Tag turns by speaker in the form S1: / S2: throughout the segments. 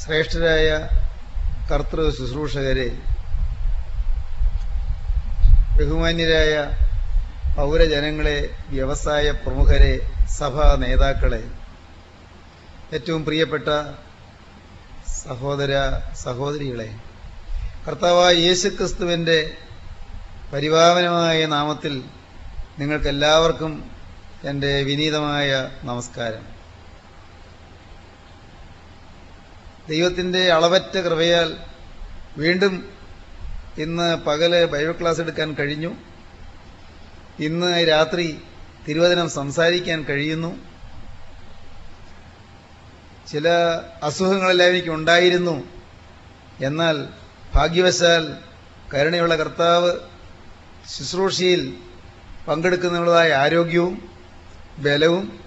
S1: ശ്രേഷ്ഠരായ കർത്തൃ ശുശ്രൂഷകരെ ബഹുമാന്യരായ പൗരജനങ്ങളെ വ്യവസായ പ്രമുഖരെ സഭാ നേതാക്കളെ ഏറ്റവും പ്രിയപ്പെട്ട സഹോദര സഹോദരികളെ കർത്താവായ യേശുക്രിസ്തുവിന്റെ പരിപാവനമായ നാമത്തിൽ നിങ്ങൾക്കെല്ലാവർക്കും എന്റെ വിനീതമായ നമസ്കാരം. ദൈവത്തിന്റെ അളവറ്റ കൃപയാൽ വീണ്ടും ഇന്ന് പകൽ ബൈബിൾ ക്ലാസ് എടുക്കാൻ കഴിഞ്ഞു. ഇന്ന് രാത്രി തിരുവചനം സംസാരിക്കാൻ കഴിയുന്നു. ചില അസുഖങ്ങളെല്ലാം എനിക്ക് ഉണ്ടായിരുന്നു. എന്നാൽ ഭാഗ്യവശാൽ കരുണയുള്ള കർത്താവ് ശുശ്രൂഷയിൽ പങ്കെടുക്കുന്നതിനുള്ളതായ ആരോഗ്യവും ബലവും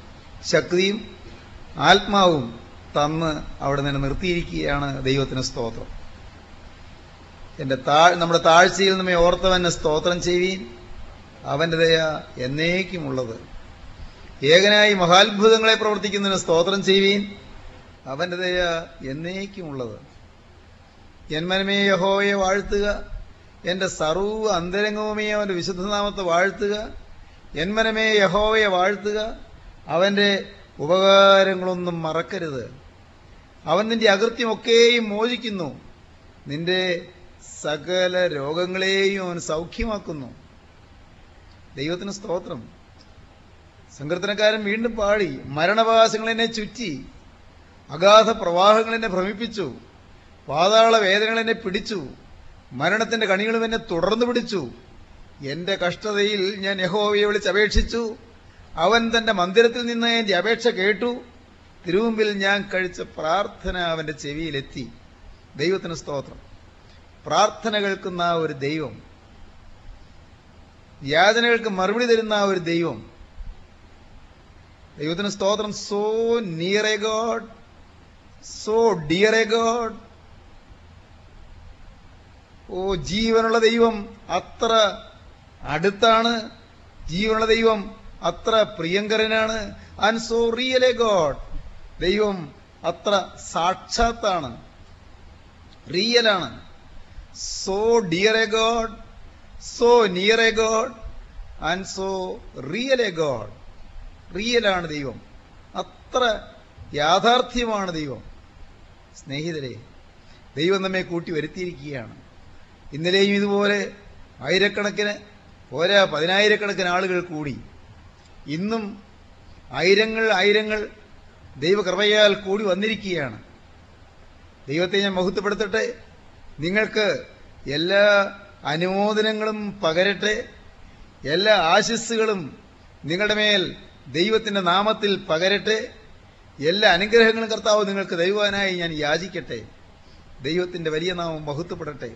S1: ശക്തിയും ആത്മാവും തന്ന് അവിടെ നിന്ന് നിർത്തിയിരിക്കുകയാണ് ദൈവത്തിന് സ്തോത്രം. എന്റെ താ നമ്മുടെ താഴ്ചയിൽ നമ്മെ ഓർത്തവൻ സ്തോത്രം ചെയ്യുവീൻ അവന്റെ ദയ എന്നേക്കുമുള്ളത്. ഏകനായി മഹാത്ഭുതങ്ങളെ പ്രവർത്തിക്കുന്നതിന് സ്തോത്രം ചെയ്യുവീൻ അവന്റെ ദയ എന്നേക്കുമുള്ളത്. ജന്മനമേ യഹോയെ വാഴ്ത്തുക. എന്റെ സർവ അന്തരംഗവുമേ അവന്റെ വിശുദ്ധനാമത്തെ വാഴ്ത്തുക. ജന്മനമേ യഹോവയെ വാഴ്ത്തുക. അവന്റെ ഉപകാരങ്ങളൊന്നും മറക്കരുത്. അവൻ നിന്റെ അകൃത്യമൊക്കെയും മോചിക്കുന്നു. നിന്റെ സകല രോഗങ്ങളെയും അവൻ സൗഖ്യമാക്കുന്നു. ദൈവത്തിന് സ്തോത്രം. സങ്കീർത്തനക്കാരൻ വീണ്ടും പാടി മരണവാസങ്ങളെന്നെ ചുറ്റി അഗാധ പ്രവാഹങ്ങളെന്നെ ഭ്രമിപ്പിച്ചു പാതാള വേദനകളെന്നെ പിടിച്ചു മരണത്തിന്റെ കണികളും എന്നെ തുടർന്നു പിടിച്ചു. എന്റെ കഷ്ടതയിൽ ഞാൻ യഹോവയെ വിളിച്ചപേക്ഷിച്ചു അവൻ തന്റെ മന്ദിരത്തിൽ നിന്ന് എന്റെ അപേക്ഷ കേട്ടു. തിരുമുമ്പിൽ ഞാൻ കഴിച്ച പ്രാർത്ഥന അവന്റെ ചെവിയിലെത്തി. ദൈവത്തിന് സ്തോത്രം. പ്രാർത്ഥന കേൾക്കുന്ന ഒരു ദൈവം യാചനകൾക്ക് മറുപടി തരുന്ന ഒരു ദൈവം ദൈവത്തിന് സ്തോത്രം. So near a god so dear a god ഓ ജീവനുള്ള ദൈവം അത്ര അടുത്താണ് ജീവനുള്ള ദൈവം. അത്ര പ്രിയങ്കരനാണ്. And so real a god ദൈവം അത്ര സാക്ഷാത്താണ്. റിയലാണ് so dear a god so near a god and so real a god റിയലാണ് ദൈവം. അത്ര യാഥാർത്ഥ്യമാണ് ദൈവം. സ്നേഹിതരെ ദൈവം നമ്മെ കൂട്ടി വരുത്തിയിരിക്കുകയാണ്. ഇന്നലെയും ഇതുപോലെ ആയിരക്കണക്കിന് പോരാ പതിനായിരക്കണക്കിന് ആളുകൾ കൂടി ഇന്നും ആയിരങ്ങൾ ആയിരങ്ങൾ ദൈവകൃപയാൽ കൂടി വന്നിരിക്കുകയാണ്. ദൈവത്തെ ഞാൻ മഹത്വപ്പെടുത്തട്ടെ. നിങ്ങൾക്ക് എല്ലാ അനുമോദനങ്ങളും പകരട്ടെ. എല്ലാ ആശസ്സുകളും നിങ്ങളുടെ മേൽ ദൈവത്തിന്റെ നാമത്തിൽ പകരട്ടെ. എല്ലാ അനുഗ്രഹങ്ങളും കർത്താവ് നിങ്ങൾക്ക് ദൈവാനായി ഞാൻ യാചിക്കട്ടെ. ദൈവത്തിന്റെ വലിയ നാമം മഹത്വപ്പെടട്ടെ.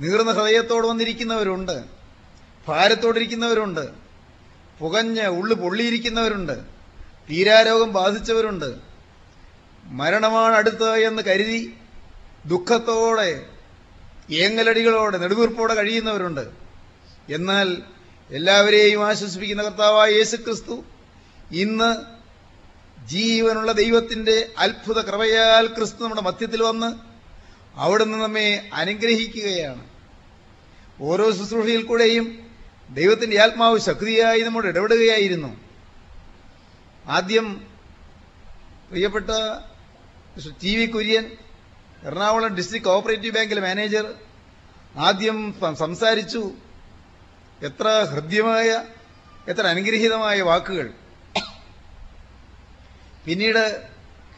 S1: നീർന്ന ഹൃദയത്തോട് വന്നിരിക്കുന്നവരുണ്ട്. ഭാരത്തോടിരിക്കുന്നവരുണ്ട്. പുകഞ്ഞ ഉള്ളു പൊള്ളിയിരിക്കുന്നവരുണ്ട്. തീരാരോഗം ബാധിച്ചവരുണ്ട്. മരണമാണ് അടുത്ത് എന്ന് കരുതി ദുഃഖത്തോടെ ഏങ്ങലടികളോടെ നെടുവീർപ്പോടെ കഴിയുന്നവരുണ്ട്. എന്നാൽ എല്ലാവരെയും ആശ്വസിപ്പിക്കുന്ന കർത്താവായ യേശു ക്രിസ്തു ഇന്ന് ജീവനുള്ള ദൈവത്തിന്റെ അത്ഭുത കൃപയാൽ ക്രിസ്തു നമ്മുടെ മധ്യത്തിൽ വന്ന് അവിടുന്ന് നമ്മെ അനുഗ്രഹിക്കുകയാണ്. ഓരോ ശുശ്രൂഷയിൽ കൂടെയും ദൈവത്തിന്റെ ആത്മാവ് ശക്തിയായി നമ്മോട് ഇടപെടുകയായിരുന്നു. ആദ്യം പ്രിയപ്പെട്ട T V Kurian Ernakulam district cooperative ബാങ്കിലെ മാനേജർ ആദ്യം സംസാരിച്ചു. എത്ര ഹൃദ്യമായ എത്ര അനുഗ്രഹീതമായ വാക്കുകൾ. പിന്നീട്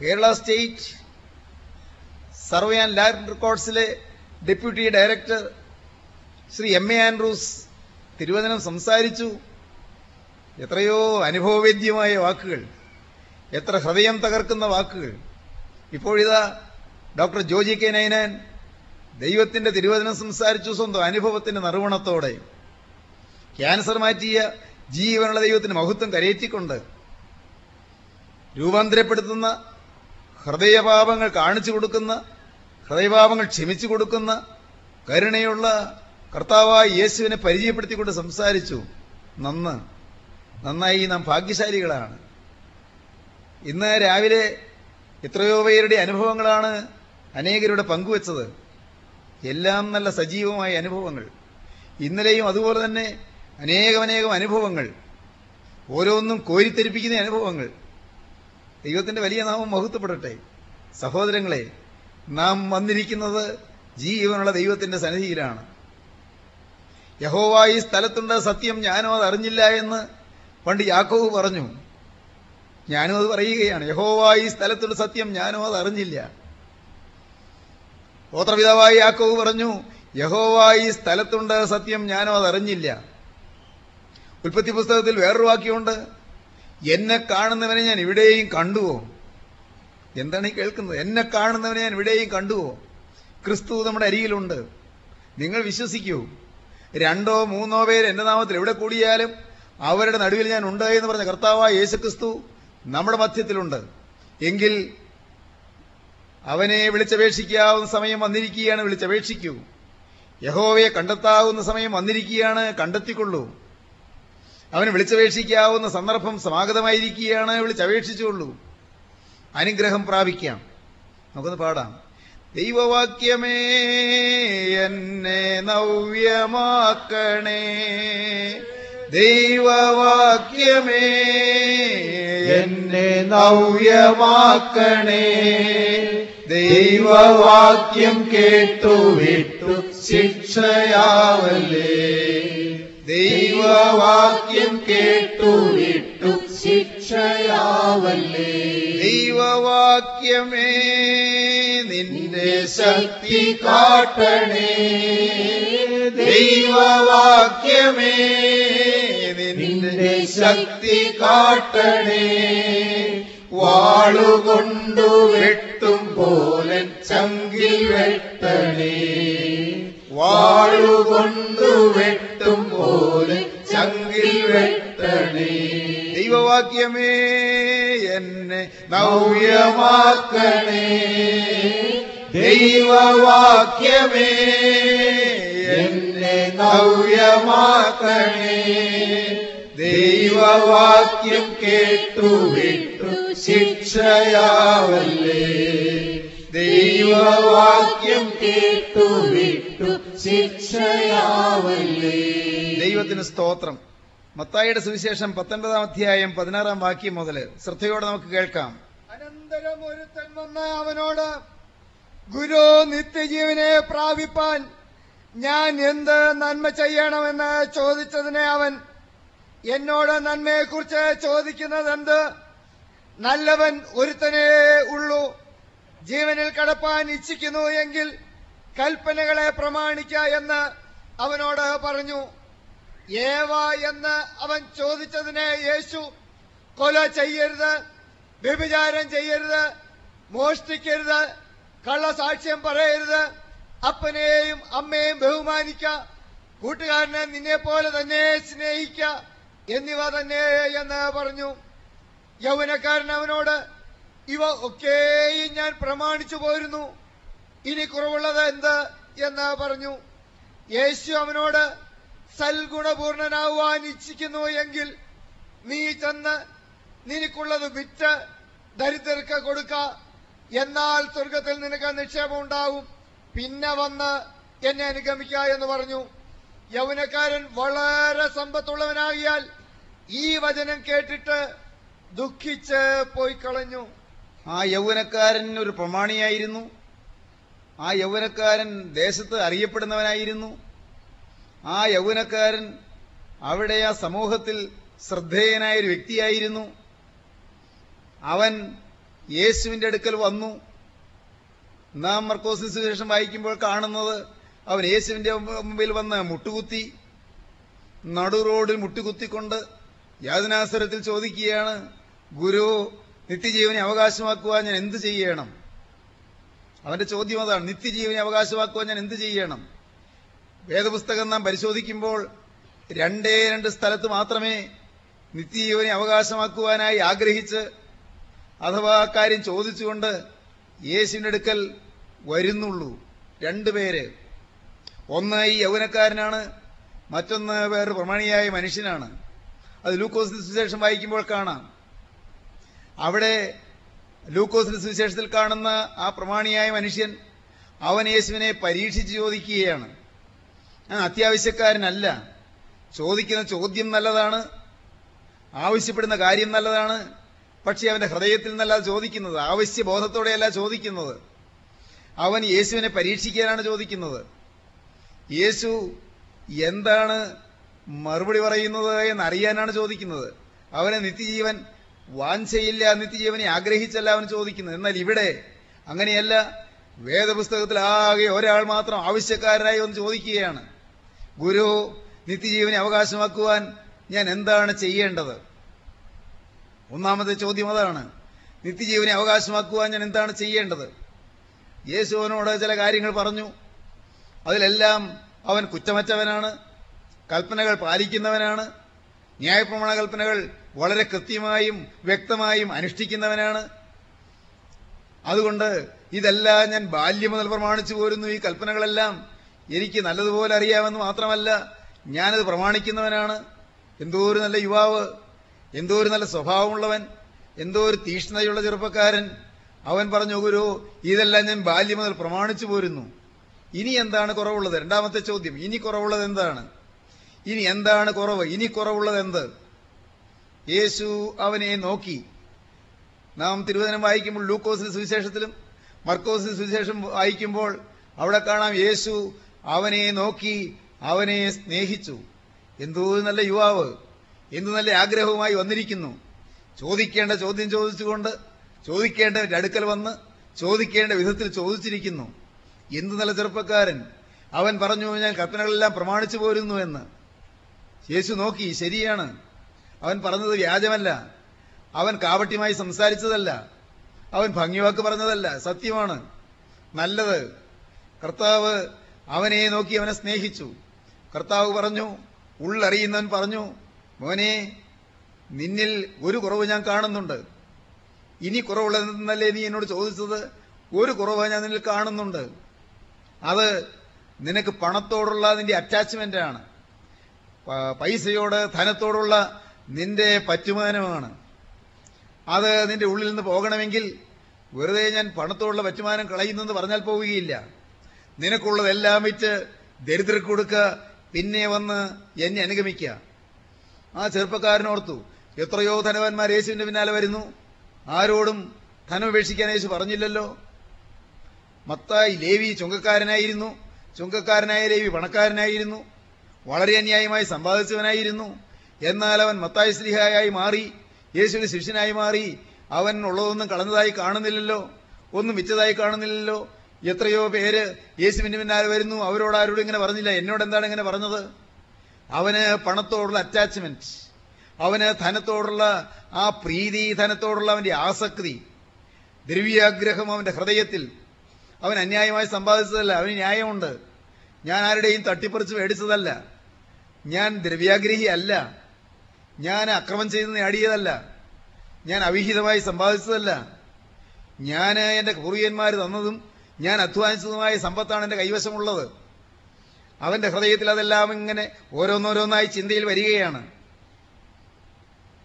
S1: Kerala state survey and land റെക്കോർഡ്സിലെ deputy director Shri M A Andrews തിരുവചനം സംസാരിച്ചു. എത്രയോ അനുഭവവേദ്യമായ വാക്കുകൾ എത്ര ഹൃദയം തകർക്കുന്ന വാക്കുകൾ. ഇപ്പോഴിതാ ഡോക്ടർ ജോജി കെ നൈനാൻ ദൈവത്തിന്റെ തിരുവചനം സംസാരിച്ചു സ്വന്തം അനുഭവത്തിന്റെ നറുവണത്തോടെ. ക്യാൻസർ മാറ്റിയ ജീവനുള്ള ദൈവത്തിന് മഹത്വം കരയേറ്റിക്കൊണ്ട് രൂപാന്തരപ്പെടുത്തുന്ന ഹൃദയപാപങ്ങൾ കാണിച്ചു കൊടുക്കുന്ന ഹൃദയപാപങ്ങൾ ക്ഷമിച്ചു കൊടുക്കുന്ന കരുണയുള്ള കർത്താവായ യേശുവിനെ പരിചയപ്പെടുത്തിക്കൊണ്ട് സംസാരിച്ചു. നന്ന്. നന്നായി നാം ഭാഗ്യശാലികളാണ്. ഇന്ന് രാവിലെ എത്രയോ പേരുടെ അനുഭവങ്ങളാണ് അനേകരുടെ പങ്കുവെച്ചത്. എല്ലാം നല്ല സജീവമായ അനുഭവങ്ങൾ. ഇന്നലെയും അതുപോലെ തന്നെ അനേകമനേകം അനുഭവങ്ങൾ. ഓരോന്നും കോരിത്തെരിപ്പിക്കുന്ന അനുഭവങ്ങൾ. ദൈവത്തിന്റെ വലിയ നാമം മഹത്വപ്പെടട്ടെ. സഹോദരങ്ങളെ നാം വന്നിരിക്കുന്നത് ജീവനുള്ള ദൈവത്തിന്റെ സന്നിധിയിലാണ്. യഹോവ ഈ സ്ഥലത്തുണ്ട് സത്യം ഞാനോ അത് അറിഞ്ഞില്ല എന്ന് പണ്ട് യാക്കോവ് പറഞ്ഞു. ഞാനും അത് പറയുകയാണ് യഹോവ ഈ സ്ഥലത്തുണ്ട് സത്യം ഞാനോ അത് അറിഞ്ഞില്ല. ഗോത്രപിതാവായി യാക്കോവ് പറഞ്ഞു യഹോവ ഈ സ്ഥലത്തുണ്ട് സത്യം ഞാനോ അത് അറിഞ്ഞില്ല. ഉൽപ്പത്തി പുസ്തകത്തിൽ വേറൊരു വാക്യമുണ്ട് എന്നെ കാണുന്നവനെ ഞാൻ ഇവിടെയും കണ്ടുവോ? എന്താണ് ഈ കേൾക്കുന്നത്? എന്നെ കാണുന്നവനെ ഞാൻ ഇവിടെയും കണ്ടുവോ? ക്രിസ്തു നമ്മുടെ അരിയിലുണ്ട് നിങ്ങൾ വിശ്വസിക്കൂ രണ്ടോ മൂന്നോ പേര് എന്റെ നാമത്തിൽ എവിടെ കൂടിയാലും അവരുടെ നടുവിൽ ഞാൻ ഉണ്ട് എന്ന് പറഞ്ഞ കർത്താവായ യേശുക്രിസ്തു നമ്മുടെ മധ്യത്തിലുണ്ട്. എങ്കിൽ അവനെ വിളിച്ചപേക്ഷിക്കാവുന്ന സമയം വന്നിരിക്കുകയാണ് വിളിച്ചപേക്ഷിക്കൂ. യഹോവയെ കണ്ടെത്താവുന്ന സമയം വന്നിരിക്കുകയാണ് കണ്ടെത്തിക്കൊള്ളൂ. അവന് വിളിച്ചപേക്ഷിക്കാവുന്ന സന്ദർഭം സമാഗതമായിരിക്കുകയാണ് വിളിച്ചപേക്ഷിച്ചുകൊള്ളൂ. അനുഗ്രഹം പ്രാപിക്കാം. നമുക്കൊന്ന് പാടാം. ദൈവവാക്യമേ എന്നെ നവ്യമാക്കണേ. ദൈവവാക്യമേ
S2: എന്നെ നവ്യമാക്കണേ. ദൈവവാക്യം കേട്ടു വിട്ടു ശിക്ഷയാവല്ലേ. ദൈവവാക്യം കേട്ടു വിട്ടു ശിക്ഷയാവല്ലേ.
S1: ദൈവവാക്യമേ നിന്റെ
S2: ശക്തി കാട്ടണേ ദൈവവാക്യമേ നിന്റെ ശക്തി കാട്ടണേ വാളുകൊണ്ടു വെട്ടും പോലെ ചങ്കിൽ വെട്ടണേ വാളുകൊണ്ടു വെട്ടും പോലെ ചങ്കിൽ വെട്ടണേ
S1: ദൈവവാക്യമേ എന്നെ
S2: നവ്യമാക്കണേ ദൈവവാക്യമേ എന്നെ നവ്യമാക്കണേ ദൈവവാക്യം കേട്ടു വിട്ടു ശിക്ഷയാവല്ലേ. ദൈവവാക്യം കേട്ടു വിട്ടു ശിക്ഷയാവല്ലേ.
S1: ദൈവത്തിന് സ്തോത്രം. മത്തായിയുടെ സുവിശേഷം പത്തൊൻപതാം അധ്യായം പതിനാറാം വാക്യം മുതൽ ശ്രദ്ധയോടെ നമുക്ക് കേൾക്കാം.
S3: അനന്തരം ഒരുത്തൻ വന്ന അവനോട് ഗുരു നിത്യജീവനെ പ്രാപിപ്പാൻ ഞാൻ എന്ത് നന്മ ചെയ്യണമെന്ന് ചോദിച്ചതിനെ അവൻ എന്നോട് നന്മയെക്കുറിച്ച് ചോദിക്കുന്നത് ചോദിക്കുന്നതെന്ത്? നല്ലവൻ ഒരുത്തനേ ഉള്ളൂ. ജീവനിൽ കടപ്പാൻ ഇച്ഛിക്കുന്നു എങ്കിൽ കൽപ്പനകളെ പ്രമാണിക്ക എന്ന് അവനോട് പറഞ്ഞു. ഏവ എന്ന് അവൻ ചോദിച്ചതിനെ യേശു കൊല ചെയ്യരുത് വ്യഭിചാരം ചെയ്യരുത് മോഷ്ടിക്കരുത് കള്ളസാക്ഷ്യം പറയരുത്. അപ്പനെയും അമ്മയെയും ബഹുമാനിക്ക കൂട്ടുകാരനെ നിന്നെ പോലെ തന്നെ സ്നേഹിക്ക എന്നിവ തന്നെ എന്ന് പറഞ്ഞു. യൗവനക്കാരൻ അവനോട് ഇവ ഒക്കെയും ഞാൻ പ്രമാണിച്ചു പോയിരുന്നു ഇനി കുറവുള്ളത് എന്ത്? എന്ന് പറഞ്ഞു. യേശു അവനോട് സൽഗുണപൂർണനാവാൻ ഇച്ഛിക്കുന്നു എങ്കിൽ നീ ചെന്ന് നിനക്കുള്ളത് വിറ്റ് ദരിദ്രർക്ക് കൊടുക്ക. എന്നാൽ സ്വർഗത്തിൽ നിനക്ക് നിക്ഷേപം ഉണ്ടാവും പിന്നെ വന്ന് എന്നെ അനുഗമിക്ക എന്ന് പറഞ്ഞു. യൗവനക്കാരൻ വളരെ സമ്പത്തുള്ളവനാകിയാൽ ഈ വചനം കേട്ടിട്ട് ദുഃഖിച്ച് പോയി കളഞ്ഞു.
S1: ആ യൗവനക്കാരൻ ഒരു പ്രമാണിയായിരുന്നു. ആ യൗവനക്കാരൻ ദേശത്ത് അറിയപ്പെടുന്നവനായിരുന്നു. ആ യൗവനക്കാരൻ അവിടെ ആ സമൂഹത്തിൽ ശ്രദ്ധേയനായൊരു വ്യക്തിയായിരുന്നു. അവൻ യേശുവിന്റെ അടുക്കൽ വന്നു. നാം മർക്കോസിന് സുവിശേഷം വായിക്കുമ്പോൾ കാണുന്നത് അവൻ യേശുവിന്റെ മുമ്പിൽ വന്ന് മുട്ടുകുത്തി നടു റോഡിൽ മുട്ടുകുത്തിക്കൊണ്ട് യാതനാസരത്തിൽ ചോദിക്കുകയാണ് ഗുരു നിത്യജീവനെ അവകാശമാക്കുവാൻ ഞാൻ എന്ത് ചെയ്യണം? അവന്റെ ചോദ്യം അതാണ് നിത്യജീവനെ അവകാശമാക്കുവാൻ ഞാൻ എന്ത് ചെയ്യണം? വേദപുസ്തകം നാം പരിശോധിക്കുമ്പോൾ രണ്ടേ രണ്ട് സ്ഥലത്ത് മാത്രമേ നിത്യജീവനെ അവകാശമാക്കുവാനായി ആഗ്രഹിച്ച് അഥവാ കാര്യം ചോദിച്ചുകൊണ്ട് യേശുവിന്റെ അടുക്കൽ വരുന്നുള്ളൂ. രണ്ടുപേര് ഒന്ന് ഈ യൗവനക്കാരനാണ് മറ്റൊന്ന് വേറൊരു പ്രമാണിയായ മനുഷ്യനാണ്. അത് ലൂക്കോസിന്റെ സുവിശേഷം വായിക്കുമ്പോൾ കാണാം. അവിടെ ലൂക്കോസിന്റെ സുവിശേഷത്തിൽ കാണുന്ന ആ പ്രമാണിയായ മനുഷ്യൻ അവൻ യേശുവിനെ പരീക്ഷിച്ച് ചോദിക്കുകയാണ്. ആ അത്യാവശ്യക്കാരനല്ല. ചോദിക്കുന്ന ചോദ്യം നല്ലതാണ്. ആവശ്യപ്പെടുന്ന കാര്യം നല്ലതാണ്. പക്ഷെ അവന്റെ ഹൃദയത്തിൽ നിന്നല്ല ചോദിക്കുന്നത്. ആവശ്യബോധത്തോടെയല്ല ചോദിക്കുന്നത്. അവൻ യേശുവിനെ പരീക്ഷിക്കാനാണ് ചോദിക്കുന്നത്. യേശു എന്താണ് മറുപടി പറയുന്നത് എന്നറിയാനാണ് ചോദിക്കുന്നത്. അവന് നിത്യജീവൻ വാഞ്ചയില്ല നിത്യജീവനെ ആഗ്രഹിച്ചല്ല അവൻ ചോദിക്കുന്നത്. എന്നാൽ ഇവിടെ അങ്ങനെയല്ല. വേദപുസ്തകത്തിൽ ആകെ ഒരാൾ മാത്രം ആവശ്യക്കാരനായി ഒന്ന് ചോദിക്കുകയാണ്. ഗുരു നിത്യജീവനെ അവകാശമാക്കുവാൻ ഞാൻ എന്താണ് ചെയ്യേണ്ടത്? ഒന്നാമത്തെ ചോദ്യം അതാണ്. നിത്യജീവനെ അവകാശമാക്കുവാൻ ഞാൻ എന്താണ് ചെയ്യേണ്ടത്? യേശുവിനോട് ചില കാര്യങ്ങൾ പറഞ്ഞു. അതിലെല്ലാം അവൻ കുറ്റമറ്റവനാണ് കൽപ്പനകൾ പാലിക്കുന്നവനാണ് ന്യായപ്രമാണ കൽപ്പനകൾ വളരെ കൃത്യമായും വ്യക്തമായും അനുഷ്ഠിക്കുന്നവനാണ്. അതുകൊണ്ട് ഇതെല്ലാം ഞാൻ ബാല്യം മുതൽ പ്രമാണിച്ചു പോരുന്നു. ഈ കൽപ്പനകളെല്ലാം എനിക്ക് നല്ലതുപോലെ അറിയാമെന്ന് മാത്രമല്ല ഞാനത് പ്രമാണിക്കുന്നവനാണ്. എന്തോ ഒരു നല്ല യുവാവ് എന്തോ ഒരു നല്ല സ്വഭാവമുള്ളവൻ എന്തോ ഒരു തീഷ്ണതയുള്ള ചെറുപ്പക്കാരൻ. അവൻ പറഞ്ഞു ഗുരു ഇതെല്ലാം ഞാൻ ബാല്യം മുതൽ പ്രമാണിച്ചു പോരുന്നു. ഇനി എന്താണ് കുറവുള്ളത്? രണ്ടാമത്തെ ചോദ്യം ഇനി കുറവുള്ളത് എന്താണ്? ഇനി എന്താണ് കുറവ്? ഇനി കുറവുള്ളത് എന്ത്? യേശു അവനെ നോക്കി. നാം തിരുവചനം വായിക്കുമ്പോൾ ലൂക്കോസിന് സുവിശേഷത്തിലും മർക്കോസിന് സുവിശേഷം വായിക്കുമ്പോൾ അവിടെ കാണാം യേശു അവനെ നോക്കി അവനെ സ്നേഹിച്ചു. എന്തോ നല്ല യുവാവ്. എന്തു നല്ല ആഗ്രഹവുമായി വന്നിരിക്കുന്നു. ചോദിക്കേണ്ട ചോദ്യം ചോദിച്ചുകൊണ്ട് ചോദിക്കേണ്ടവന്റെ അടുക്കൽ വന്ന് ചോദിക്കേണ്ട വിധത്തിൽ ചോദിച്ചിരിക്കുന്നു. എന്തു നല്ല ചെറുപ്പക്കാരൻ. അവൻ പറഞ്ഞു ഞാൻ കൽപ്പനകളെല്ലാം പ്രമാണിച്ചു പോരുന്നു എന്ന്. യേശു നോക്കി ശരിയാണ്. അവൻ പറഞ്ഞത് വ്യാജമല്ല. അവൻ കാവട്യമായി സംസാരിച്ചതല്ല. അവൻ ഭംഗിവാക്ക് പറഞ്ഞതല്ല. സത്യമാണ്. നല്ലത്. കർത്താവ് അവനെ നോക്കി അവനെ സ്നേഹിച്ചു. കർത്താവ് പറഞ്ഞു ഉള്ളറിയുന്നവൻ പറഞ്ഞു മോനെ നിന്നിൽ ഒരു കുറവ് ഞാൻ കാണുന്നുണ്ട്. ഇനി കുറവുള്ളതെന്നല്ലേ നീ എന്നോട് ചോദിച്ചത്? ഒരു കുറവ് ഞാൻ നിന്നിൽ കാണുന്നുണ്ട്. അത് നിനക്ക് പണത്തോടുള്ള നിന്റെ ആണ് പൈസയോട് ധനത്തോടുള്ള നിന്റെ പറ്റുമാനമാണ്. അത് നിന്റെ ഉള്ളിൽ നിന്ന് പോകണമെങ്കിൽ വെറുതെ ഞാൻ പണത്തോടുള്ള പറ്റുമാനം കളയുന്നെന്ന് പറഞ്ഞാൽ പോവുകയില്ല. നിനക്കുള്ളതെല്ലാം വിറ്റ് ദരിദ്രർക്ക് കൊടുക്കുക പിന്നെ വന്ന് എന്നെ അനുഗമിക്കുക ആ ചെറുപ്പക്കാരനോർത്തു എത്രയോ ധനവാന്മാർ യേശുവിന്റെ പിന്നാലെ വരുന്നു. ആരോടും ധനമപേക്ഷിക്കാൻ യേശു പറഞ്ഞില്ലല്ലോ. മത്തായി ലേവി ചുങ്കക്കാരനായിരുന്നു. ചുങ്കക്കാരനായ ലേവി പണക്കാരനായിരുന്നു. വളരെ അന്യായമായി സമ്പാദിച്ചവനായിരുന്നു. എന്നാൽ അവൻ മത്തായി സ്ലിഹായി മാറി യേശുവിന് ശിഷ്യനായി മാറി. അവൻ ഉള്ളതൊന്നും കളഞ്ഞതായി കാണുന്നില്ലല്ലോ. ഒന്നും വിറ്റതായി കാണുന്നില്ലല്ലോ. എത്രയോ പേര് യേശുവിന് പിന്നാലെ വരുന്നു. അവരോട് ആരോടും ഇങ്ങനെ പറഞ്ഞില്ല. എന്നോട് എന്താണ് ഇങ്ങനെ പറഞ്ഞത്? അവന് പണത്തോടുള്ള അറ്റാച്ച്മെന്റ് അവന് ധനത്തോടുള്ള ആ പ്രീതി ധനത്തോടുള്ള അവന്റെ ആസക്തി ദ്രവ്യാഗ്രഹം അവന്റെ ഹൃദയത്തിൽ. അവൻ അന്യായമായി സമ്പാദിച്ചതല്ല. അവന് ന്യായമുണ്ട്. ഞാൻ ആരുടെയും തട്ടിപ്പറിച്ച് മേടിച്ചതല്ല. ഞാൻ ദ്രവ്യാഗ്രഹി അല്ല. ഞാൻ അക്രമം ചെയ്ത് നേടിയതല്ല. ഞാൻ അവിഹിതമായി സമ്പാദിച്ചതല്ല. ഞാൻ എന്റെ കുറിയന്മാർ തന്നതും ഞാൻ അധ്വാനിച്ചതുമായ സമ്പത്താണ് എന്റെ കൈവശമുള്ളത്. അവന്റെ ഹൃദയത്തിൽ അതെല്ലാം ഇങ്ങനെ ഓരോന്നോരോന്നായി ചിന്തയിൽ വരികയാണ്.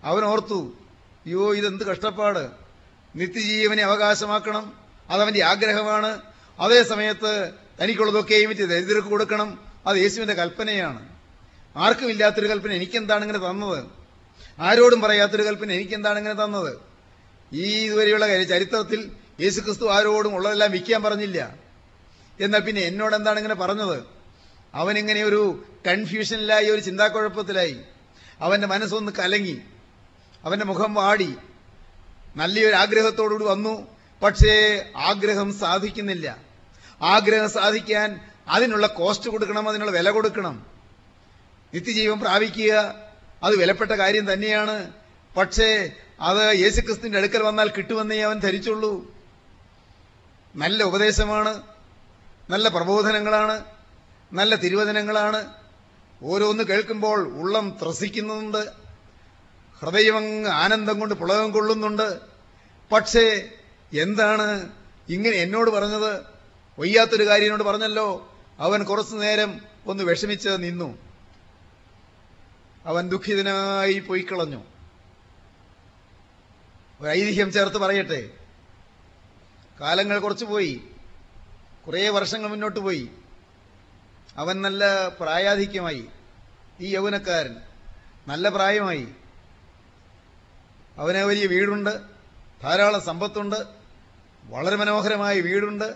S1: അവൻ ഓർത്തു അയ്യോ ഇതെന്ത് കഷ്ടപ്പാട്. നിത്യജീവനെ അവകാശമാക്കണം അതവന്റെ ആഗ്രഹമാണ്. അതേ സമയത്ത് തനിക്കുള്ളതൊക്കെയും വിറ്റ് ദരിദ്രർക്ക് കൊടുക്കണം. അത് യേശുവിന്റെ കൽപ്പനയാണ്. ആർക്കും ഇല്ലാത്തൊരു കൽപ്പന എനിക്കെന്താണ് ഇങ്ങനെ തന്നത്? ആരോടും പറയാത്തൊരു കൽപ്പന എനിക്കെന്താണ് ഇങ്ങനെ തന്നത്? ഈ ഇതുവരെയുള്ള കാര്യം ചരിത്രത്തിൽ യേശുക്രിസ്തു ആരോടും ഉള്ളതെല്ലാം വിൽക്കാൻ പറഞ്ഞില്ല. എന്നാൽ പിന്നെ എന്നോട് എന്താണ് ഇങ്ങനെ പറഞ്ഞത്? അവനിങ്ങനെ ഒരു കൺഫ്യൂഷനിലായി ഒരു ചിന്താക്കുഴപ്പത്തിലായി. അവന്റെ മനസ്സൊന്ന് കലങ്ങി. അവന്റെ മുഖം വാടി. നല്ലൊരു ആഗ്രഹത്തോടുകൂടി വന്നു. പക്ഷേ ആഗ്രഹം സാധിക്കുന്നില്ല. ആഗ്രഹം സാധിക്കാൻ അതിനുള്ള കോസ്റ്റ് കൊടുക്കണം അതിനുള്ള വില കൊടുക്കണം. നിത്യജീവൻ പ്രാപിക്കുക അത് വിലപ്പെട്ട കാര്യം തന്നെയാണ്. പക്ഷേ അത് യേശുക്രിസ്തുവിന്റെ അടുക്കൽ വന്നാൽ കിട്ടുമെന്നേ അവൻ ധരിച്ചുള്ളൂ. നല്ല ഉപദേശമാണ് നല്ല പ്രബോധനങ്ങളാണ് നല്ല തിരുവചനങ്ങളാണ്. ഓരോന്ന് കേൾക്കുമ്പോൾ ഉള്ളം ത്രസിക്കുന്നുണ്ട് ഹൃദയമങ്ങ് ആനന്ദം കൊണ്ട് പുളകം കൊള്ളുന്നുണ്ട്. പക്ഷേ എന്താണ് ഇങ്ങനെ എന്നോട് പറഞ്ഞത്? വയ്യാത്തൊരു കാര്യനോട് പറഞ്ഞല്ലോ. അവൻ കുറച്ചു നേരം ഒന്ന് വിഷമിച്ച് നിന്നു. അവൻ ദുഃഖിതനായി പോയിക്കളഞ്ഞു ഒരു ഐതിഹ്യം ചേർത്ത് പറയട്ടെ. കാലങ്ങൾ കുറച്ച് പോയി. കുറേ വർഷങ്ങൾ മുന്നോട്ട് പോയി. അവൻ നല്ല പ്രായാധിക്യമായി. ഈ യൗവനക്കാരൻ നല്ല പ്രായമായി. അവന് വലിയ വീടുണ്ട്. ധാരാളം സമ്പത്തുണ്ട്. വളരെ മനോഹരമായ വീടുണ്ട്.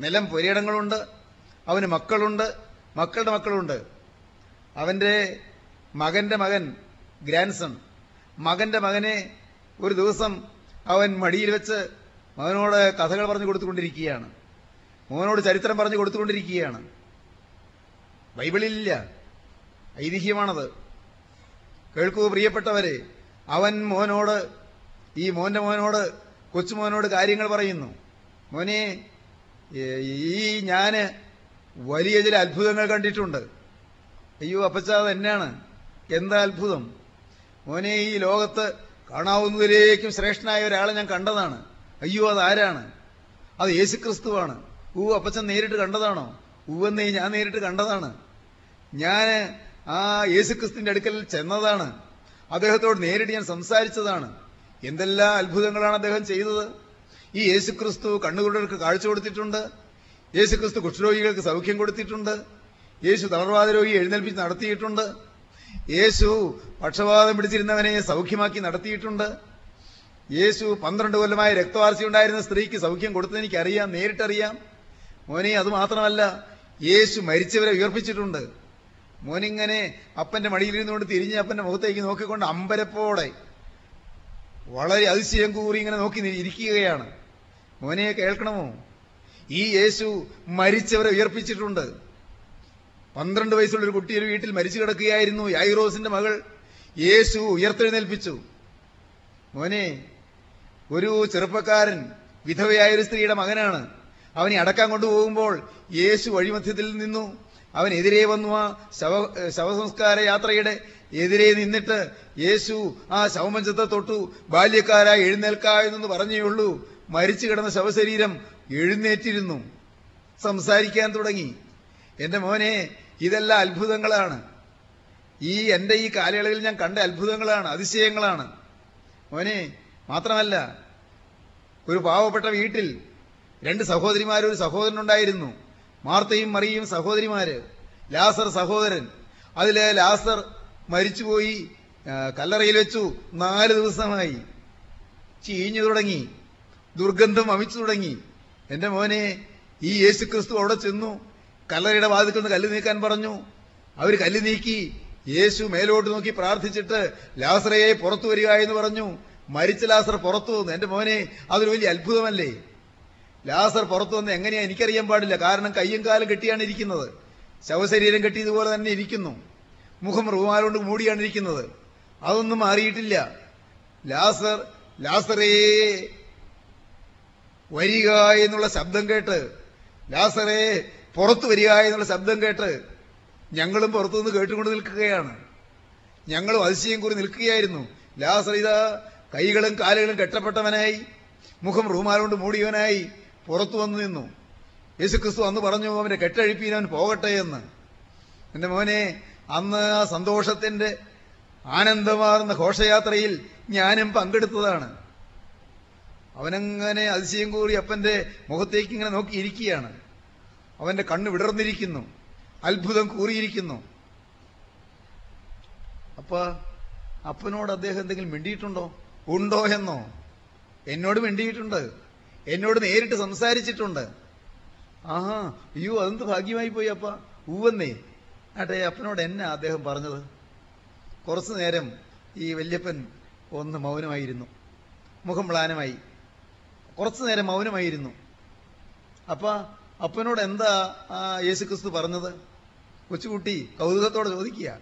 S1: നിലം പുരയിടങ്ങളുണ്ട്. അവന് മക്കളുണ്ട്. മക്കളുടെ മക്കളുണ്ട്. അവന്റെ മകന്റെ മകൻ ഗ്രാൻഡ്സൺ. മകന്റെ മകനെ ഒരു ദിവസം അവൻ മടിയിൽ വെച്ച് മകനോട് കഥകൾ പറഞ്ഞു കൊടുത്തുകൊണ്ടിരിക്കുകയാണ്. മോനോട് ചരിത്രം പറഞ്ഞു കൊടുത്തുകൊണ്ടിരിക്കുകയാണ്. ബൈബിളിലില്ല. ഐതിഹ്യമാണത്. കേൾക്കൂ പ്രിയപ്പെട്ടവരെ അവൻ മോനോട് ഈ മോന്റെ മോനോട് കൊച്ചുമോനോട് കാര്യങ്ങൾ പറയുന്നു. മോനെ ഈ ഞാൻ വലിയ ചില അത്ഭുതങ്ങൾ കണ്ടിട്ടുണ്ട്. അയ്യോ അപ്പച്ച തന്നെയാണ് എന്താ അത്ഭുതം? മോനെ ഈ ലോകത്ത് കാണാവുന്നതിലേക്കും ശ്രേഷ്ഠനായ ഒരാളെ ഞാൻ കണ്ടതാണ്. അയ്യോ അത് ആരാണ്? അത് യേശുക്രിസ്തുവാണ്. ഊ അപ്പച്ചൻ നേരിട്ട് കണ്ടതാണോ? ഊവെന്നേ ഞാൻ നേരിട്ട് കണ്ടതാണ്. ഞാൻ ആ യേശുക്രിസ്തുവിന്റെ അടുക്കൽ ചെന്നതാണ്. അദ്ദേഹത്തോട് നേരിട്ട് ഞാൻ സംസാരിച്ചതാണ്. എന്തെല്ലാം അത്ഭുതങ്ങളാണ് അദ്ദേഹം ചെയ്തത്? ഈ യേശുക്രിസ്തു കണ്ണുകുരുടർക്ക് കാഴ്ച കൊടുത്തിട്ടുണ്ട്. യേശുക്രിസ്തു കുഷ്ഠരോഗികൾക്ക് സൗഖ്യം കൊടുത്തിട്ടുണ്ട്. യേശു തളർവാദ രോഗി എഴുന്നേൽപ്പിച്ച് നടത്തിയിട്ടുണ്ട്. യേശു പക്ഷപാതം പിടിച്ചിരുന്നവനെ സൗഖ്യമാക്കി നടത്തിയിട്ടുണ്ട്. യേശു പന്ത്രണ്ട് കൊല്ലമായ രക്തവാർച്ച ഉണ്ടായിരുന്ന സ്ത്രീക്ക് സൗഖ്യം കൊടുത്തത് എനിക്കറിയാം നേരിട്ടറിയാം. മോനെ അത് മാത്രമല്ല യേശു മരിച്ചവരെ ഉയർപ്പിച്ചിട്ടുണ്ട്. മോനിങ്ങനെ അപ്പന്റെ മടിയിലിരുന്നുകൊണ്ട് തിരിഞ്ഞ് അപ്പന്റെ മുഖത്തേക്ക് നോക്കിക്കൊണ്ട് അമ്പരപ്പോടെ വളരെ അതിശയം കൂറി ഇങ്ങനെ നോക്കി ഇരിക്കുകയാണ്. മോനെ കേൾക്കണമോ? ഈ യേശു മരിച്ചവരെ ഉയർപ്പിച്ചിട്ടുണ്ട്. പന്ത്രണ്ട് വയസ്സുള്ള ഒരു കുട്ടി ഒരു വീട്ടിൽ മരിച്ചു കിടക്കുകയായിരുന്നു. യായിറോസിന്റെ മകൾ യേശു ഉയർത്തെഴുന്നേൽപ്പിച്ചു. മോനെ ഒരു ചെറുപ്പക്കാരൻ വിധവയായ ഒരു സ്ത്രീയുടെ മകനാണ്. അവനെ അടക്കാൻ കൊണ്ടുപോകുമ്പോൾ യേശു വഴിമധ്യത്തിൽ നിന്നു. അവനെതിരെ വന്നു ആ ശവ ശവസംസ്കാര യാത്രയുടെ എതിരെ നിന്നിട്ട് യേശു ആ ശവമഞ്ചത്തെ തൊട്ടു. ബാല്യക്കാരായി എഴുന്നേൽക്ക എന്നൊന്ന് പറഞ്ഞേ മരിച്ചു കിടന്ന ശവശരീരം എഴുന്നേറ്റിരുന്നു. സംസാരിക്കാൻ തുടങ്ങി. എന്റെ മോനെ ഇതെല്ലാം അത്ഭുതങ്ങളാണ്. ഈ എന്റെ ഈ കാലയളവിൽ ഞാൻ കണ്ട അത്ഭുതങ്ങളാണ് അതിശയങ്ങളാണ്. മോനെ മാത്രമല്ല ഒരു പാവപ്പെട്ട വീട്ടിൽ രണ്ട് സഹോദരിമാരും ഒരു സഹോദരനുണ്ടായിരുന്നു. മാർത്തയും മറിയും സഹോദരിമാര് ലാസർ സഹോദരൻ. അതിലെ ലാസർ മരിച്ചുപോയി കല്ലറയിൽ വെച്ചു. നാല് ദിവസമായി ചീഞ്ഞു തുടങ്ങി ദുർഗന്ധം അമിച്ചു തുടങ്ങി. എന്റെ മോനെ ഈ യേശു ക്രിസ്തു അവിടെ ചെന്നു കല്ലറയുടെ വാതിക്കൽ നിന്ന് കല്ല് നീക്കാൻ പറഞ്ഞു. അവർ കല്ല് നീക്കി യേശു മേലോട്ട് നോക്കി പ്രാർത്ഥിച്ചിട്ട് ലാസറയെ പുറത്തു വരിക എന്ന് പറഞ്ഞു. മരിച്ച ലാസർ പുറത്തു വന്നു. എന്റെ മോനെ അതൊരു വലിയ അത്ഭുതമല്ലേ? ലാസർ പുറത്തു വന്ന് എങ്ങനെയാ എനിക്കറിയാൻ പാടില്ല. കാരണം കയ്യും കാലും കെട്ടിയാണ് ഇരിക്കുന്നത്. ശവശരീരം കെട്ടിയതുപോലെ തന്നെ ഇരിക്കുന്നു. മുഖം റുമാലുകൊണ്ട് മൂടിയാണ് ഇരിക്കുന്നത്. അതൊന്നും മാറിയിട്ടില്ല. ലാസർ ലാസറേ വരിക എന്നുള്ള ശബ്ദം കേട്ട് ലാസറേ പുറത്തു വരിക എന്നുള്ള ശബ്ദം കേട്ട് ഞങ്ങളും പുറത്തുനിന്ന് കേട്ടുകൊണ്ട് നിൽക്കുകയാണ്. ഞങ്ങളും അതിശയം കൂടി നിൽക്കുകയായിരുന്നു. ലാസർ ഇതാ കൈകളും കാലുകളും കെട്ടപ്പെട്ടവനായി മുഖം റൂമാലുകൊണ്ട് മൂടിയവനായി പുറത്തു വന്നു നിന്നു. യേശുക്രിസ്തു അന്ന് പറഞ്ഞു അവന്റെ കെട്ടഴിപ്പീനവൻ പോകട്ടെ എന്ന്. എന്റെ മോനെ അന്ന് ആ സന്തോഷത്തിന്റെ ആനന്ദമാർന്ന ഘോഷയാത്രയിൽ ഞാനും പങ്കെടുത്തതാണ്. അവനങ്ങനെ അതിശയം കൂറി അപ്പന്റെ മുഖത്തേക്ക് ഇങ്ങനെ നോക്കിയിരിക്കുകയാണ്. അവന്റെ കണ്ണ് വിടർന്നിരിക്കുന്നു അത്ഭുതം കൂറിയിരിക്കുന്നു. അപ്പ അപ്പനോട് അദ്ദേഹം എന്തെങ്കിലും മിണ്ടിയിട്ടുണ്ടോ? ഉണ്ടോ എന്നോ? എന്നോട് മിണ്ടിയിട്ടുണ്ട്. എന്നോട് നേരിട്ട് സംസാരിച്ചിട്ടുണ്ട്. ആഹാ അയ്യോ അതെന്ത് ഭാഗ്യമായി പോയി അപ്പ. ഊവന്നേ ആട്ടെ അപ്പനോട് എന്നാ അദ്ദേഹം പറഞ്ഞത്? കുറച്ചു നേരം ഈ വല്യപ്പൻ ഒന്ന് മൗനമായിരുന്നു. മുഖം മ്ലാനമായി. കുറച്ചു നേരം മൗനമായിരുന്നു. അപ്പ അപ്പനോട് എന്താ യേശുക്രിസ്തു പറഞ്ഞത്? കൊച്ചുകുട്ടി കൗതുകത്തോടെ ചോദിക്കുക.